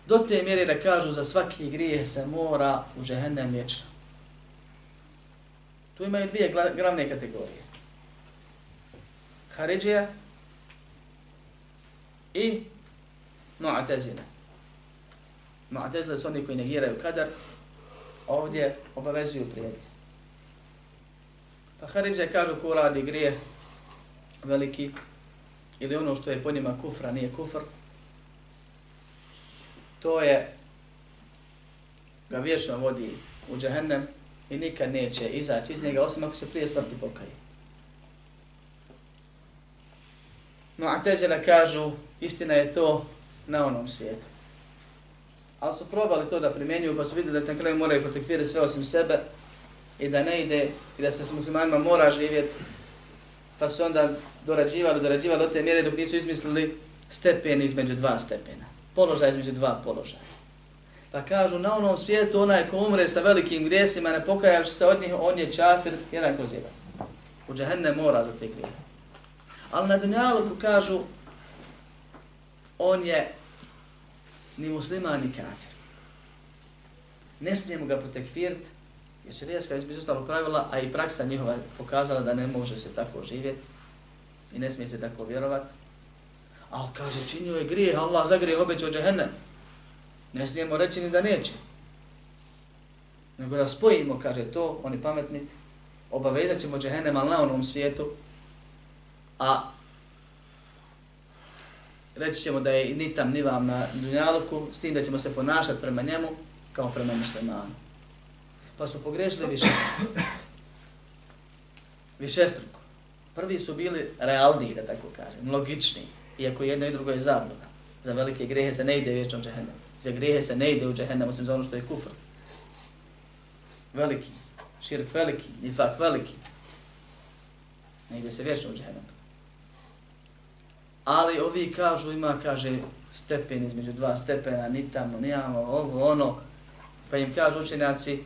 Do te mjere da kažu za svaki grijeh se mora u žehennem vječno. Tu imaju dvije glavne kategorije. Haridžija i Mu'tazila. Mu'tazila su oni koji negiraju kadar, ovdje obavezuju prijetnje. Pa Haridžija kažu ko radi grijeh veliki, ili ono što je po njima kufra, nije kufr, to je ga vječno vodi u džehennem i nikad neće izaći iz njega, osim ako se prije smrti pokaje. No, a tezela kažu, istina je to na onom svijetu. Ali su probali to da primjenjuju, pa su vidjeli da na kraju moraju protekvirati sve osim sebe i da ne ide i da se s muslimanima mora živjeti. Pa su onda dorađivali, dorađivali od te mjere dok nisu izmislili stepen između dva stepena. Položaj između dva položaja. Pa kažu, na onom svijetu onaj ko umre sa velikim grijesima, ne pokajavši se od njih, on je čafir, jedan kroz jedan. U džahenne mora za te grije. Ali na dunjaluku kažu, on je ni musliman, ni kafir. Ne smijemo ga protekfiriti, jer će rijeska izbiti ustalo pravila, a i praksa njihova pokazala da ne može se tako živjeti i ne smije se tako vjerovati. Ali kaže, činio je grije, Allah za grije obećao džehennem. Ne smijemo reći ni da neće. Nego da spojimo, kaže to, oni pametni, obavezat ćemo džehennem, ali na onom svijetu, a reći ćemo da je ni tam ni vam na dunjaluku, s tim da ćemo se ponašati prema njemu kao prema muslimanu. Pa su pogrešili višestruko. Višestruko. Prvi su bili realniji, da tako kažem, logičniji, iako jedno i drugo je zabluda. Za velike grehe se ne ide vječnom džehennem. Za grehe se ne ide u džehennem, osim za ono što je kufr. Veliki, širk veliki, nifak veliki. Ne ide se vječno u džehennem. Ali ovi kažu, ima, kaže, stepen između dva stepena, ni tamo, ni ovo, ono. Pa im kažu učenjaci,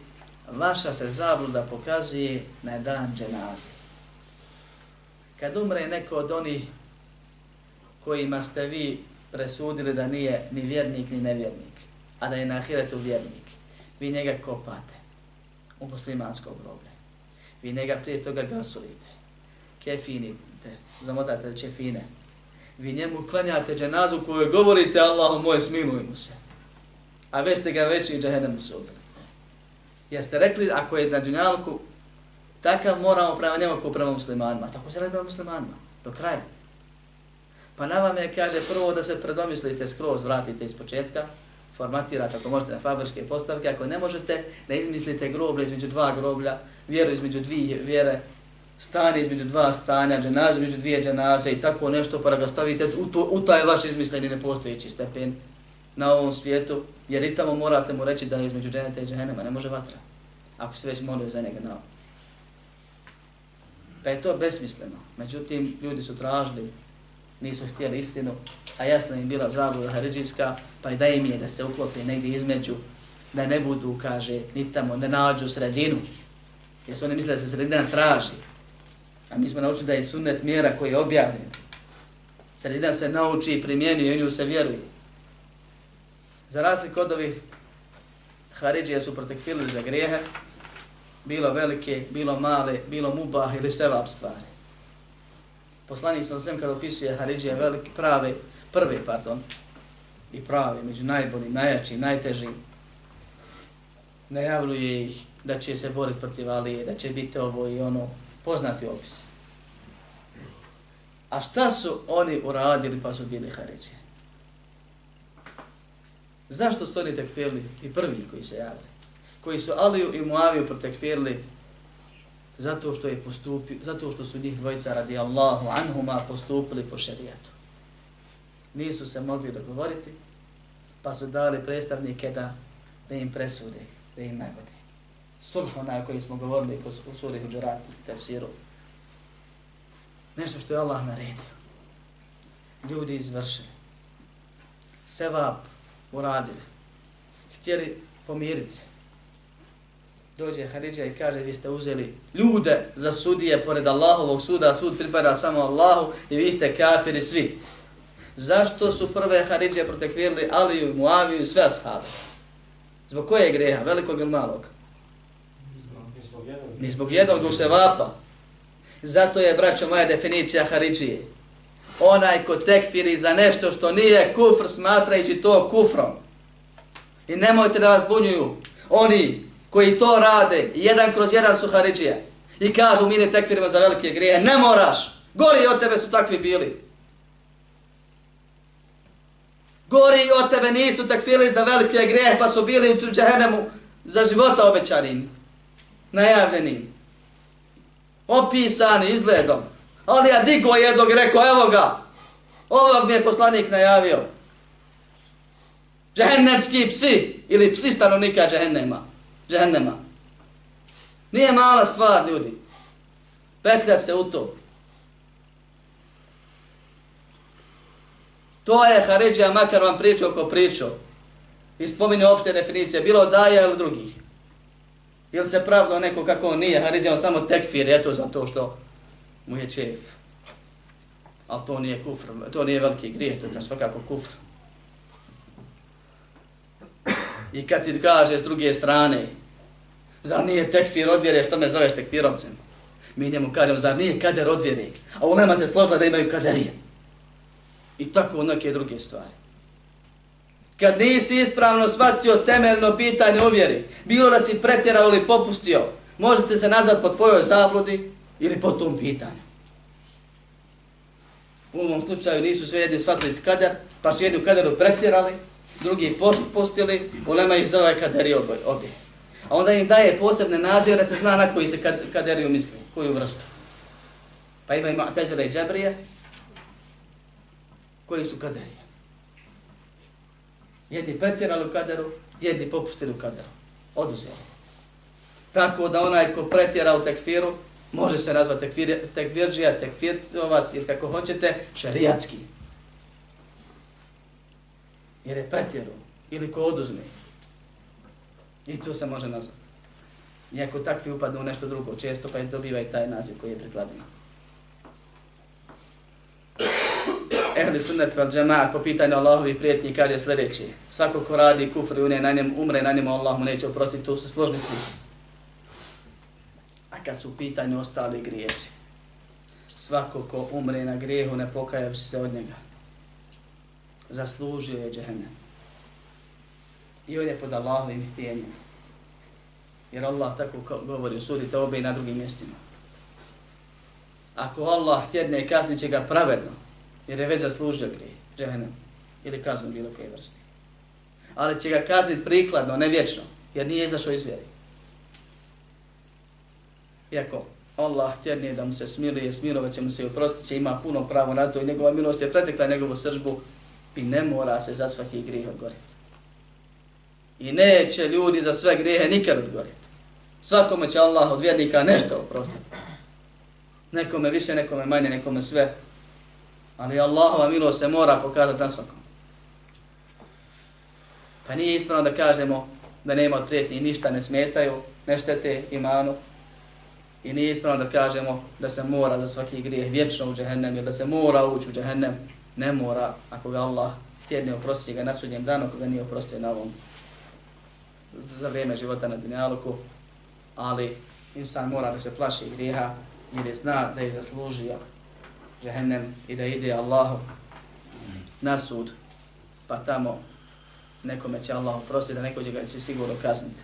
vaša se zabluda pokazuje na dan dženaze. Kad umre neko od onih kojima ste vi presudili da nije ni vjernik ni nevjernik, a da je na ahiretu vjernik, vi njega kopate u muslimansko groblje. Vi njega prije toga gasulite, kefinite, zamotate čefine, vi njemu klanjate dženazu koju govorite Allahu moj smiluj mu se. A već ste ga već i džahennemu sudili. Jeste rekli ako je na dunjalku takav moramo prema njemu kao prema muslimanima. Tako se radi prema muslimanima. Do kraja. Pa na vam je, kaže, prvo da se predomislite, skroz vratite iz početka, formatirate ako možete na fabričke postavke, ako ne možete, da izmislite groblje između dva groblja, vjeru između dvije vjere, stane između dva stanja, dženaze između dvije dženaze i tako nešto, pa da ga stavite u, to, u taj vaš izmisleni nepostojeći stepen na ovom svijetu, jer i tamo morate mu reći da je između dženeta i dženema, ne može vatra, ako se već molio za njega na ovom. Pa je to besmisleno. Međutim, ljudi su tražili, nisu htjeli istinu, a jasna im bila zabluda haridžijska, pa i da im je da se uklopi negdje između, da ne budu, kaže, ni tamo, ne nađu sredinu, jer su oni misle da se sredina traži, A mi smo naučili da je sunnet mjera koji je objavljen. Sredina se nauči i primjenjuje i nju se vjeruje. Za razliku od ovih Haridžija su protekfirili za grijehe, bilo velike, bilo male, bilo mubah ili sevap stvari. Poslanik sam svem kada opisuje Haridžija velike, prave, prve, pardon, i prave, među najboljim, najjačim, najtežim, najavljuje ih da će se boriti protiv Alije, da će biti ovo i ono, poznati opis. A šta su oni uradili pa su bili Haridžije? Zašto su oni tekfirili, ti prvi koji se javili? Koji su Aliju i Muaviju protekfirili zato što je postupio, zato što su njih dvojica radi Allahu anhuma postupili po šerijetu. Nisu se mogli dogovoriti, pa su dali predstavnike da, da im presude, da im nagode sulh onaj koji smo govorili u suri Huđurat, tefsiru. Nešto što je Allah naredio. Ljudi izvršili. Sevap uradili. Htjeli pomiriti se. Dođe Haridža i kaže vi ste uzeli ljude za sudije pored Allahovog suda, sud pripada samo Allahu i vi ste kafiri svi. Zašto su prve Haridže protekvirili Aliju, Muaviju i sve ashabe? Zbog koje greha, velikog ili malog? ni zbog jednog dok se vapa. Zato je, braćo, moja definicija Haridžije. Onaj ko tekfiri za nešto što nije kufr, smatrajući to kufrom. I nemojte da vas bunjuju. Oni koji to rade, jedan kroz jedan su Haridžije. I kažu, mi ne tekfirimo za velike grije. Ne moraš. Gori od tebe su takvi bili. Gori od tebe nisu takvili za velike grije pa su bili u džehennemu za života obećanim, najavljenim, opisani izgledom. Ali ja digo jednog i rekao, evo ga, ovog mi je poslanik najavio. Džehennemski psi, ili psi stanovnika džehennema. Džehennema. Nije mala stvar, ljudi. Petljat se u to. To je Haridžija, makar vam pričao ko pričao. I spominje opšte definicije, bilo daja ili drugih. Ili se pravdao neko kako on nije, Haridžija on samo tekfir, eto zato što mu je čef. Ali to nije kufr, to nije veliki grijeh, to je svakako kufr. I kad ti kaže s druge strane, zar nije tekfir odvjere, što me zoveš tekfirovcem? Mi njemu kažemo, zar nije kader odvjere? A u nema se složila da imaju kaderije. I tako neke druge stvari. Kad nisi ispravno shvatio temeljno pitanje uvjeri, bilo da si pretjerao ili popustio, možete se nazad po tvojoj zabludi ili po tom pitanju. U ovom slučaju nisu sve jedni shvatili kader, pa su jednu kadaru kaderu pretjerali, drugi postili, u nema ih zove kaderi obje. A onda im daje posebne nazive da se zna na koji se kaderiju misli, koju vrstu. Pa ima i Mu'tazira i Džabrije, koji su kaderije. Jedni pretjerali u kaderu, jedni popustili u kaderu. Oduzeli. Tako da onaj ko pretjera u tekfiru, može se nazvati tekvir, tekvirđija, tekfircovac ili kako hoćete, šarijatski. Jer je pretjeru. Ili ko oduzme. I to se može nazvati. Iako takvi upadnu u nešto drugo, često pa dobiva i taj naziv koji je prikladno. ehli sunnet vel džemaat po pitanju Allahovi prijetnji kaže sljedeći. Svako ko radi kufr i une na njem umre, na njemu Allah mu neće oprostiti, tu se složni svi. A kad su pitanju ostali grijesi, svako ko umre na grijehu ne pokajavši se od njega, zaslužio je džehennem. I on je pod Allahovim htjenjem. Jer Allah tako govori, usudite obe i na drugim mjestima. Ako Allah htjedne kaznit će ga pravedno, jer je već zaslužio grije, džehennem, ili kaznu bilo koje vrsti. Ali će ga kazniti prikladno, ne vječno, jer nije izašao iz vjeri. Iako Allah htjednije da mu se smiruje, smirovat će mu se i oprostit će, ima puno pravo na to i njegova milost je pretekla njegovu sržbu i ne mora se za svaki grijeh odgoriti. I neće ljudi za sve grijehe nikad odgoriti. Svakome će Allah od vjernika nešto oprostiti. Nekome više, nekome manje, nekome sve, Ali Allahova milost se mora pokazati na svakom. Pa nije ispravno da kažemo da nema od prijetnji ništa ne smetaju, ne štete imanu. I nije ispravno da kažemo da se mora za svaki grijeh vječno u džehennem ili da se mora ući u džehennem. Ne mora ako ga Allah htjedne oprostiti ga na sudnjem danu, ako ga nije oprostio na ovom za vrijeme života na dunjaluku. Ali insan mora da se plaši grijeha ili zna da je zaslužio džehennem i da ide Allahu na sud, pa tamo nekome će Allah oprostiti, da neko će ga će sigurno kazniti.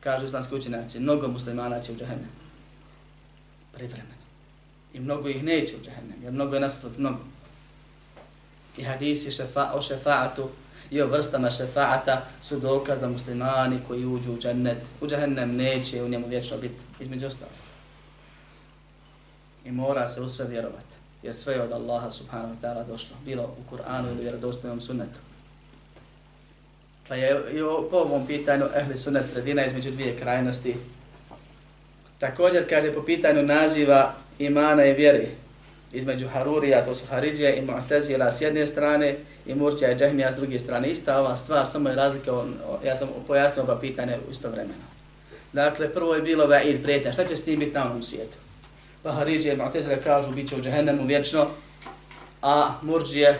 Kažu islamski učenjaci, mnogo muslimana će u džehennem. Privremeno. I mnogo ih neće u džehennem, jer mnogo je nasuprot mnogo. I hadisi šefa, o šefaatu i o vrstama šefaata su dokaz da muslimani koji uđu u džennet, u džehennem neće u njemu vječno biti, između ostalo. i mora se u sve vjerovati. Jer sve je od Allaha subhanahu wa ta'ala došlo. Bilo u Kur'anu ili vjerodostojnom sunnetu. Pa je i po ovom pitanju ehli sunnet sredina između dvije krajnosti. Također kaže po pitanju naziva imana i vjeri između Harurija, to su Haridžije i Mu'tazila s jedne strane i Murđa i Džahmija s druge strane. Ista ova stvar, samo je razlika, ja sam pojasnio oba pitanja istovremeno. Dakle, prvo je bilo va'id prijetnja. Šta će s tim biti na ovom svijetu? pa Haridžije i Mu'tazila kažu bit će u džehennemu vječno, a Murđije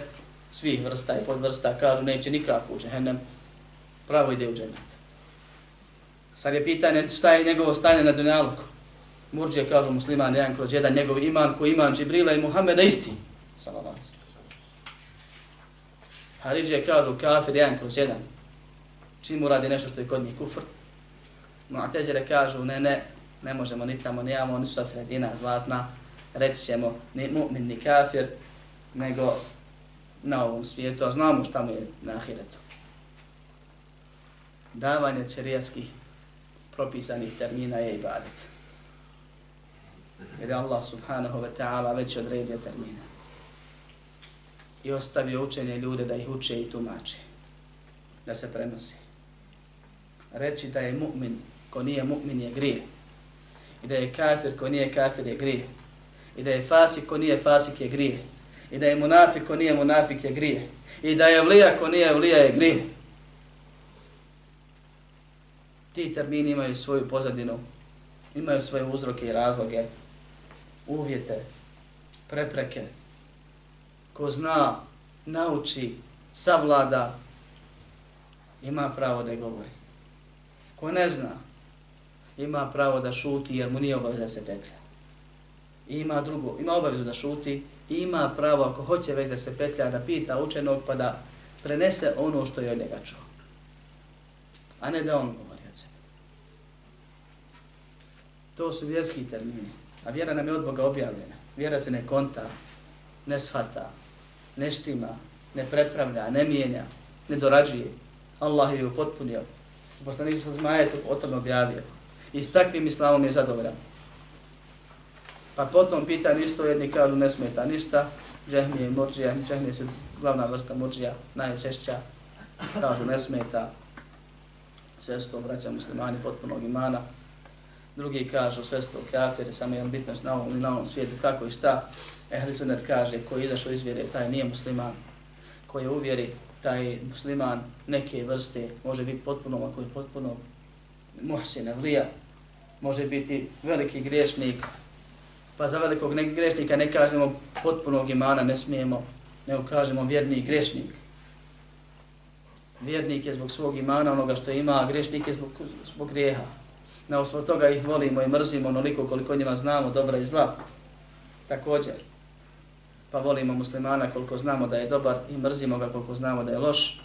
svih vrsta i podvrsta kažu neće nikako u džehennem, pravo ide u džennet. Sad je pitanje šta je njegovo stanje na dunjaluku. Murđe kažu musliman jedan kroz jedan, njegov iman koji iman Džibrila i Muhammeda isti. Haridžije kažu kafir jedan kroz jedan. Čim uradi nešto što je kod njih kufr. Mu'tezile kažu ne, ne, ne možemo ni tamo, nijamo, nisu sa sredina zlatna, reći ćemo ni mu'min ni kafir, nego na ovom svijetu, a znamo šta mu je na ahiretu. Davanje čerijaskih propisanih termina je ibadet. Jer je Allah subhanahu wa ta'ala već odredio termine. I ostavio učenje ljude da ih uče i tumače. Da se prenosi. Reći da je mu'min, ko nije mu'min je grije. I da je kafir, ko nije kafir je grije. I da je fasik, ko nije fasik je grije. I da je munafik, ko nije munafik je grije. I da je vlija, ko nije vlija je grije. Ti termini imaju svoju pozadinu, imaju svoje uzroke i razloge, uvjete, prepreke. Ko zna, nauči, savlada, ima pravo da govori. Ko ne zna, ima pravo da šuti jer mu nije obaveza se petlja. I ima drugo, ima obavezu da šuti i ima pravo ako hoće već da se petlja da pita učenog pa da prenese ono što je od njega čuo. A ne da on govori od sebe. To su vjerski termini. A vjera nam je od Boga objavljena. Vjera se ne konta, ne shvata, ne štima, ne prepravlja, ne mijenja, ne dorađuje. Allah je upotpunio. potpunio. Poslanik sam zmajetu o tome objavio. I s takvim islamom je zadovoljan. Pa potom pitan isto jedni kažu ne smeta ništa, džehmije i murđija, džehmije su glavna vrsta murđija, najčešća, kažu ne smeta, sve su to vraća muslimani potpunog imana. Drugi kažu sve su to kafiri, samo je bitnost na ovom na ovom svijetu, kako i šta. Ehli sunet kaže, ko je izašao iz vjere, taj nije musliman. Ko je uvjeri, taj musliman neke vrste može biti potpuno, ako je potpuno muhsine, vlija, može biti veliki griješnik, pa za velikog grešnika ne kažemo potpunog imana, ne smijemo, nego kažemo vjerni grešnik. Vjernik je zbog svog imana onoga što ima, a grešnik je zbog, zbog grijeha. Na osnovu toga ih volimo i mrzimo onoliko koliko njima znamo dobra i zla. Također. Pa volimo muslimana koliko znamo da je dobar i mrzimo ga koliko znamo da je loš.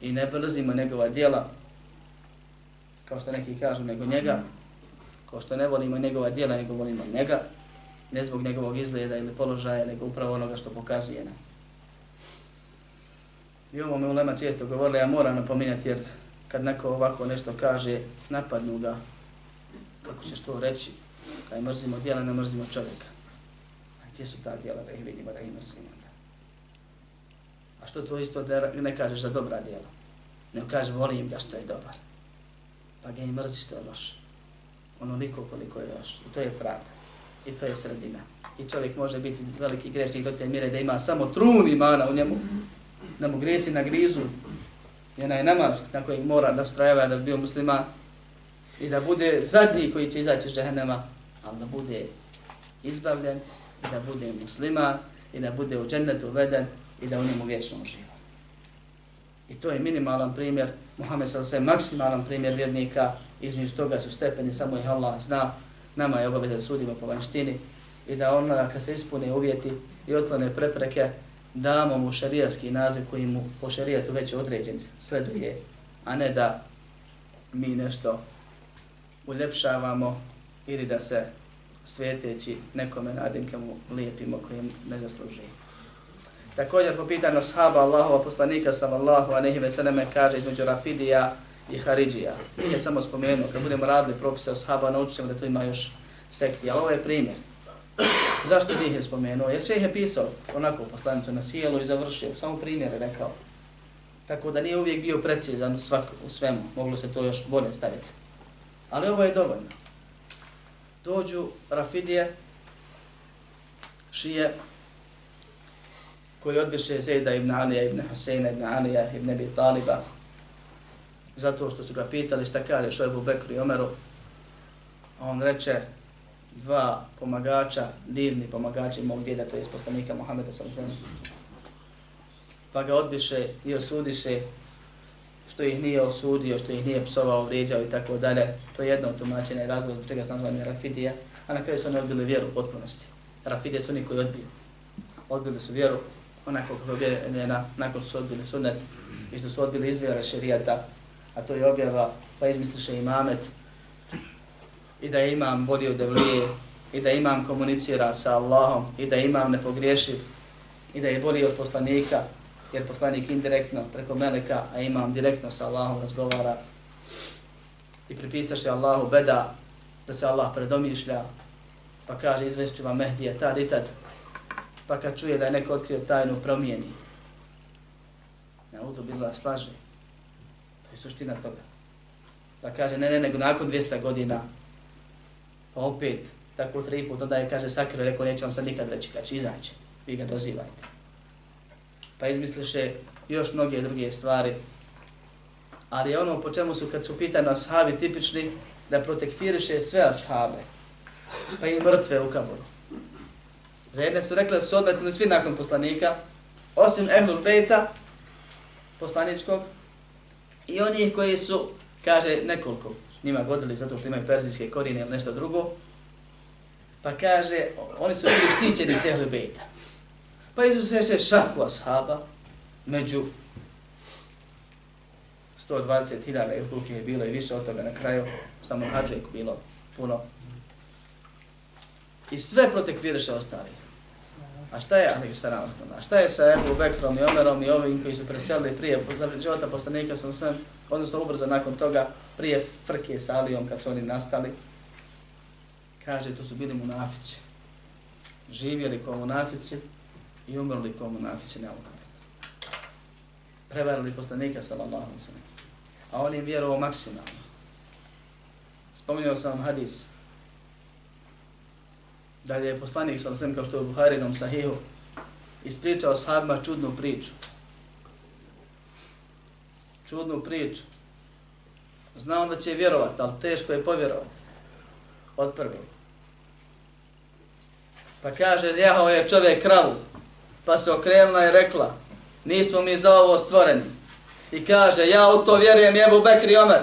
I ne mrzimo njegova dijela, kao što neki kažu, nego njega, kao što ne volimo njegova djela, nego volimo njega, ne zbog njegovog izgleda ili položaja, nego upravo onoga što pokazuje nam. I ovo me ulema često govorili, ja moram napominjati, jer kad neko ovako nešto kaže, napadnu ga, kako ćeš to reći, kaj mrzimo djela, ne mrzimo čovjeka. A gdje su ta djela da ih vidimo, da ih mrzimo? Da. A što to isto da ne kažeš za dobra djela? Ne kažeš volim ga što je dobar. Pa ga i mrzi što je loš onoliko koliko je loš. I to je pravda. I to je sredina. I čovjek može biti veliki grešnik do te mire da ima samo trun imana u njemu, da mu gresi na grizu i onaj namaz na kojeg mora da strajeva da bi bio muslima i da bude zadnji koji će izaći iz džahennema, ali da bude izbavljen i da bude muslima i da bude u džennetu uveden i da u njemu vječno uživa. I to je minimalan primjer, Muhammed sa se maksimalan primjer vjernika između toga su stepeni, samo ih Allah zna, nama je obaveza da sudimo po vanštini i da ona kad se ispune uvjeti i otlane prepreke, damo mu šarijatski naziv koji mu po šarijatu već određen sleduje, a ne da mi nešto uljepšavamo ili da se sveteći nekome nadimke mu lijepimo kojim ne zasluži. Također po pitanju sahaba Allahova poslanika sallallahu alejhi ve selleme kaže između Rafidija i Haridžija. Nije samo spomenuo, kad budemo radili propise o sahaba, naučit ćemo da tu ima još sekti, ali ovo je primjer. Zašto njih je spomenuo? Jer šeh je pisao onako poslanicu na sjelu i završio, samo primjer rekao. Tako da nije uvijek bio precizan u, svak, u svemu, moglo se to još bolje staviti. Ali ovo je dovoljno. Dođu Rafidije, šije, koji odbiše Zejda ibn Anija, ibn Huseina, ibn Anija, ibn Abi Taliba, zato što su ga pitali šta kaže Šojbu Bekru i Omeru. A on reče, dva pomagača, divni pomagači mog djeda, to je iz poslanika Muhammeda sa Pa ga odbiše i osudiše što ih nije osudio, što ih nije psovao, vrijeđao i tako dalje. To je jedno tumačenje razlog zbog čega su nazvani Rafidija, a na kraju su oni odbili vjeru u potpunosti. Rafidije su oni koji odbiju. Odbili su vjeru onako kako je objavljena, nakon su odbili sunet i što su odbili izvjera šerijata, a to je objava, pa izmisliše imamet i da je imam vodio devlije i da imam komunicira sa Allahom i da imam nepogriješiv i da je bolji od poslanika, jer poslanik indirektno preko meleka, a imam direktno sa Allahom razgovara. I pripisaš je Allahu beda da se Allah predomišlja, pa kaže izvešću vam Mehdija tad i tad, pa kad čuje da je neko otkrio tajnu promijeni, na udu bila slaže, to je suština toga. Da kaže, ne, ne, nego nakon 200 godina, pa opet, tako tri put, onda je, kaže, sakrio, rekao, neću vam sad nikad reći, kaže, izaći, vi ga dozivajte. Pa izmisliše još mnoge druge stvari, ali ono po čemu su, kad su pitani ashabi tipični, da protekfiriše sve ashabe, pa i mrtve u kaboru. Za jedne su rekli da su odmetili svi nakon poslanika, osim Ehlul Bejta, poslaničkog, i oni koji su, kaže, nekoliko njima godili zato što imaju perzijske korine ili nešto drugo, pa kaže, oni su bili štićeni cehli bejta. Pa izuzeše šaku ashaba među 120.000 ili koliko je bilo i više od toga na kraju, samo hađujek bilo puno. I sve protekviriše ostali. A šta je Ali Saram? A šta je sa Ebu Bekrom i Omerom i ovim koji su preselili prije za života poslanika sam sve, odnosno ubrzo nakon toga, prije frke sa Alijom kad su oni nastali? Kaže, to su bili munafici. Živjeli kao munafici i umrli kao munafici, ne odabili. Prevarili poslanika sallallahu alaihi sallam. A on je vjerovao maksimalno. Spominjao sam hadis da je poslanik sa kao što je u Buharinom sahihu ispričao sahabima čudnu priču. Čudnu priču. Znao da će vjerovati, ali teško je povjerovati. Od prvog. Pa kaže, jahao je čovjek kravu, pa se okrenula i rekla, nismo mi za ovo stvoreni. I kaže, ja u to vjerujem Jebu Bekri Omer.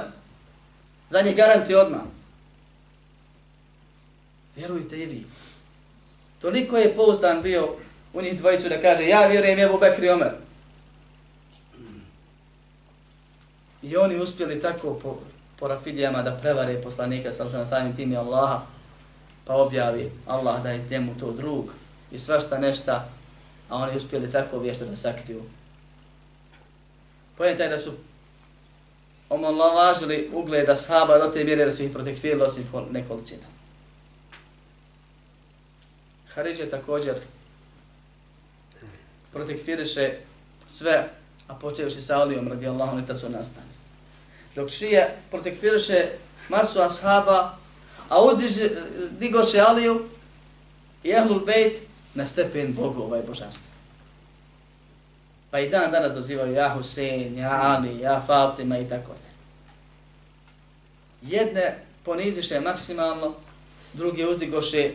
Za njih garanti odmah. Vjerujte i vi. Toliko je pouzdan bio u njih dvojicu da kaže ja vjerujem Ebu Bekri Omer. I oni uspjeli tako po, po rafidijama da prevare poslanika sa sam samim tim i Allaha pa objavi Allah da je njemu to drug i svašta nešta a oni uspjeli tako vješto da sakriju. Pojem taj da su omalovažili ugled ashaba do te mjere da su ih protekvirili osim nekolicina. Haridže također protektiriše sve, a počeoši sa Alijom radijallahu anhu su nastani. Dok šije protektiriše masu ashaba, a uzdiže, e, digoše Aliju i Ehlul Bejt na stepen bogova i božanstva. Pa i dan danas dozivaju ja Husein, ja Ali, ja Fatima i tako da. Jedne poniziše maksimalno, druge uzdigoše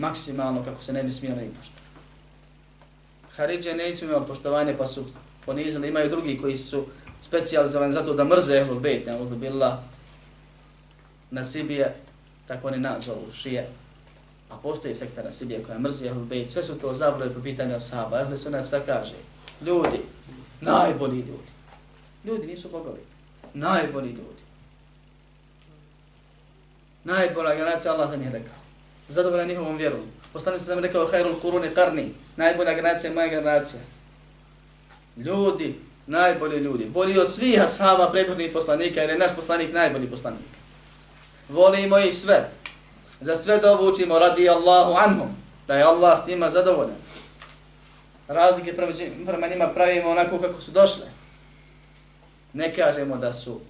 maksimalno kako se ne bi smijeli ni pošto. Haridže ne su imali poštovanje pa su ponizili, imaju drugi koji su specijalizovani zato da mrze Ehlul Bejt, ne Ehlul Billah, Nasibije, tako oni nazovu, šije. A postoji sekta Nasibije koja mrzi Ehlul Bejt, sve su to zabrali po pitanju Ashaba. Ehlul Sunat sad kaže, ljudi, najbolji ljudi. Ljudi nisu bogovi, najbolji ljudi. Najbolja generacija Allah za njih rekao zadovoljan njihovom vjerom. Postane se sam rekao, hajrul kurune karni, najbolja generacija moja generacija. Ljudi, najbolji ljudi, bolji od svih ashaba prethodnih poslanika, jer je naš poslanik najbolji poslanik. Volimo ih sve. Za sve da učimo radi Allahu anhum, da je Allah s njima zadovoljan. Razlike prema, njima pravimo onako kako su došle. Ne kažemo da su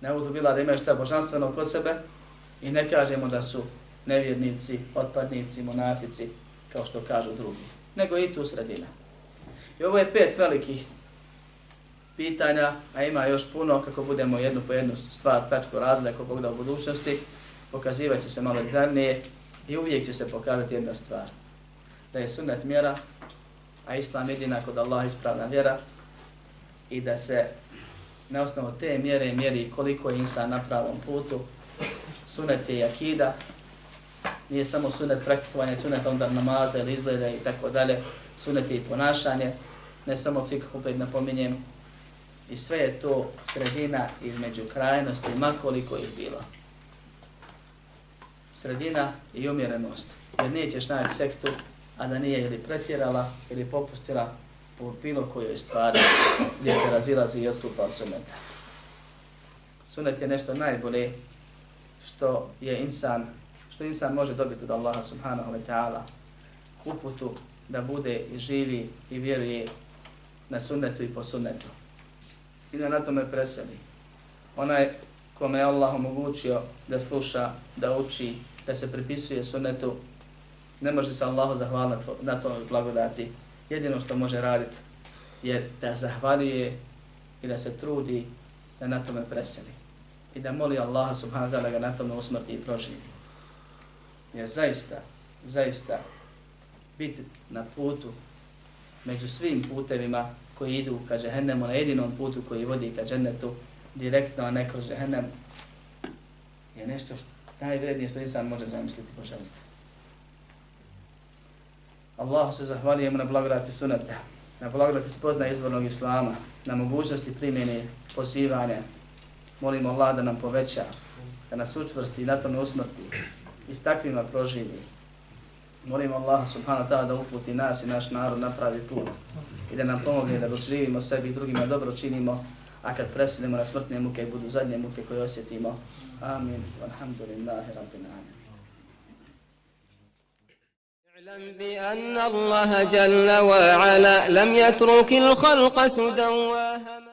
ne budu da imaju šta božanstveno kod sebe i ne kažemo da su nevjernici, otpadnici, monafici, kao što kažu drugi, nego i tu sredina. I ovo je pet velikih pitanja, a ima još puno, kako budemo jednu po jednu stvar, tačko radili, ako Bog da u budućnosti, pokazivat će se malo detaljnije i uvijek će se pokazati jedna stvar. Da je sunnet mjera, a islam jedina kod Allah ispravna vjera i da se na osnovu te mjere mjeri koliko je insan na pravom putu, sunet je akida, nije samo sunet praktikovanja, sunet onda namaza ili izgleda i tako dalje, sunet je i ponašanje, ne samo fik, opet napominjem, i sve je to sredina između krajnosti, makoliko ih bilo. sredina i umjerenost. Jer nećeš naći sektu, a da nije ili pretjerala ili popustila po bilo kojoj stvari gdje se razilazi i odstupa suneta. Sunet je nešto najbolje što je insan, što insan može dobiti od Allaha subhanahu wa ta'ala uputu da bude i živi i vjeruje na sunnetu i po sunnetu. I da na tome preseli. Onaj kome je Allah omogućio da sluša, da uči, da se pripisuje sunnetu, ne može se Allahu zahvaliti na tome blagodati. Jedino što može raditi je da zahvaljuje i da se trudi da na tome preseli. I da moli Allaha subhanahu da ga na tome usmrti i proživi. Ja zaista, zaista, biti na putu među svim putevima koji idu ka džehennemu, na jedinom putu koji vodi ka džennetu, direktno, a ne kroz džehennem, je nešto što najvrednije što insan može zamisliti po poželiti. Allahu se zahvalijemo na blagodati sunata, na blagodati spozna izvornog islama, na mogućnosti primjene pozivanja. Molimo Allah da nam poveća, da nas učvrsti i na tome usmrti i s takvima proživi. Molimo Allah subhanahu wa ta'ala da uputi nas i naš narod na pravi put i da nam pomogne da živimo sebi i drugima dobro činimo, a kad preselimo na smrtne muke i budu zadnje muke koje osjetimo. Amin. Alhamdulillahi rabbil alamin. اعلم بأن الله جل وعلا لم يترك الخلق سدى وهدى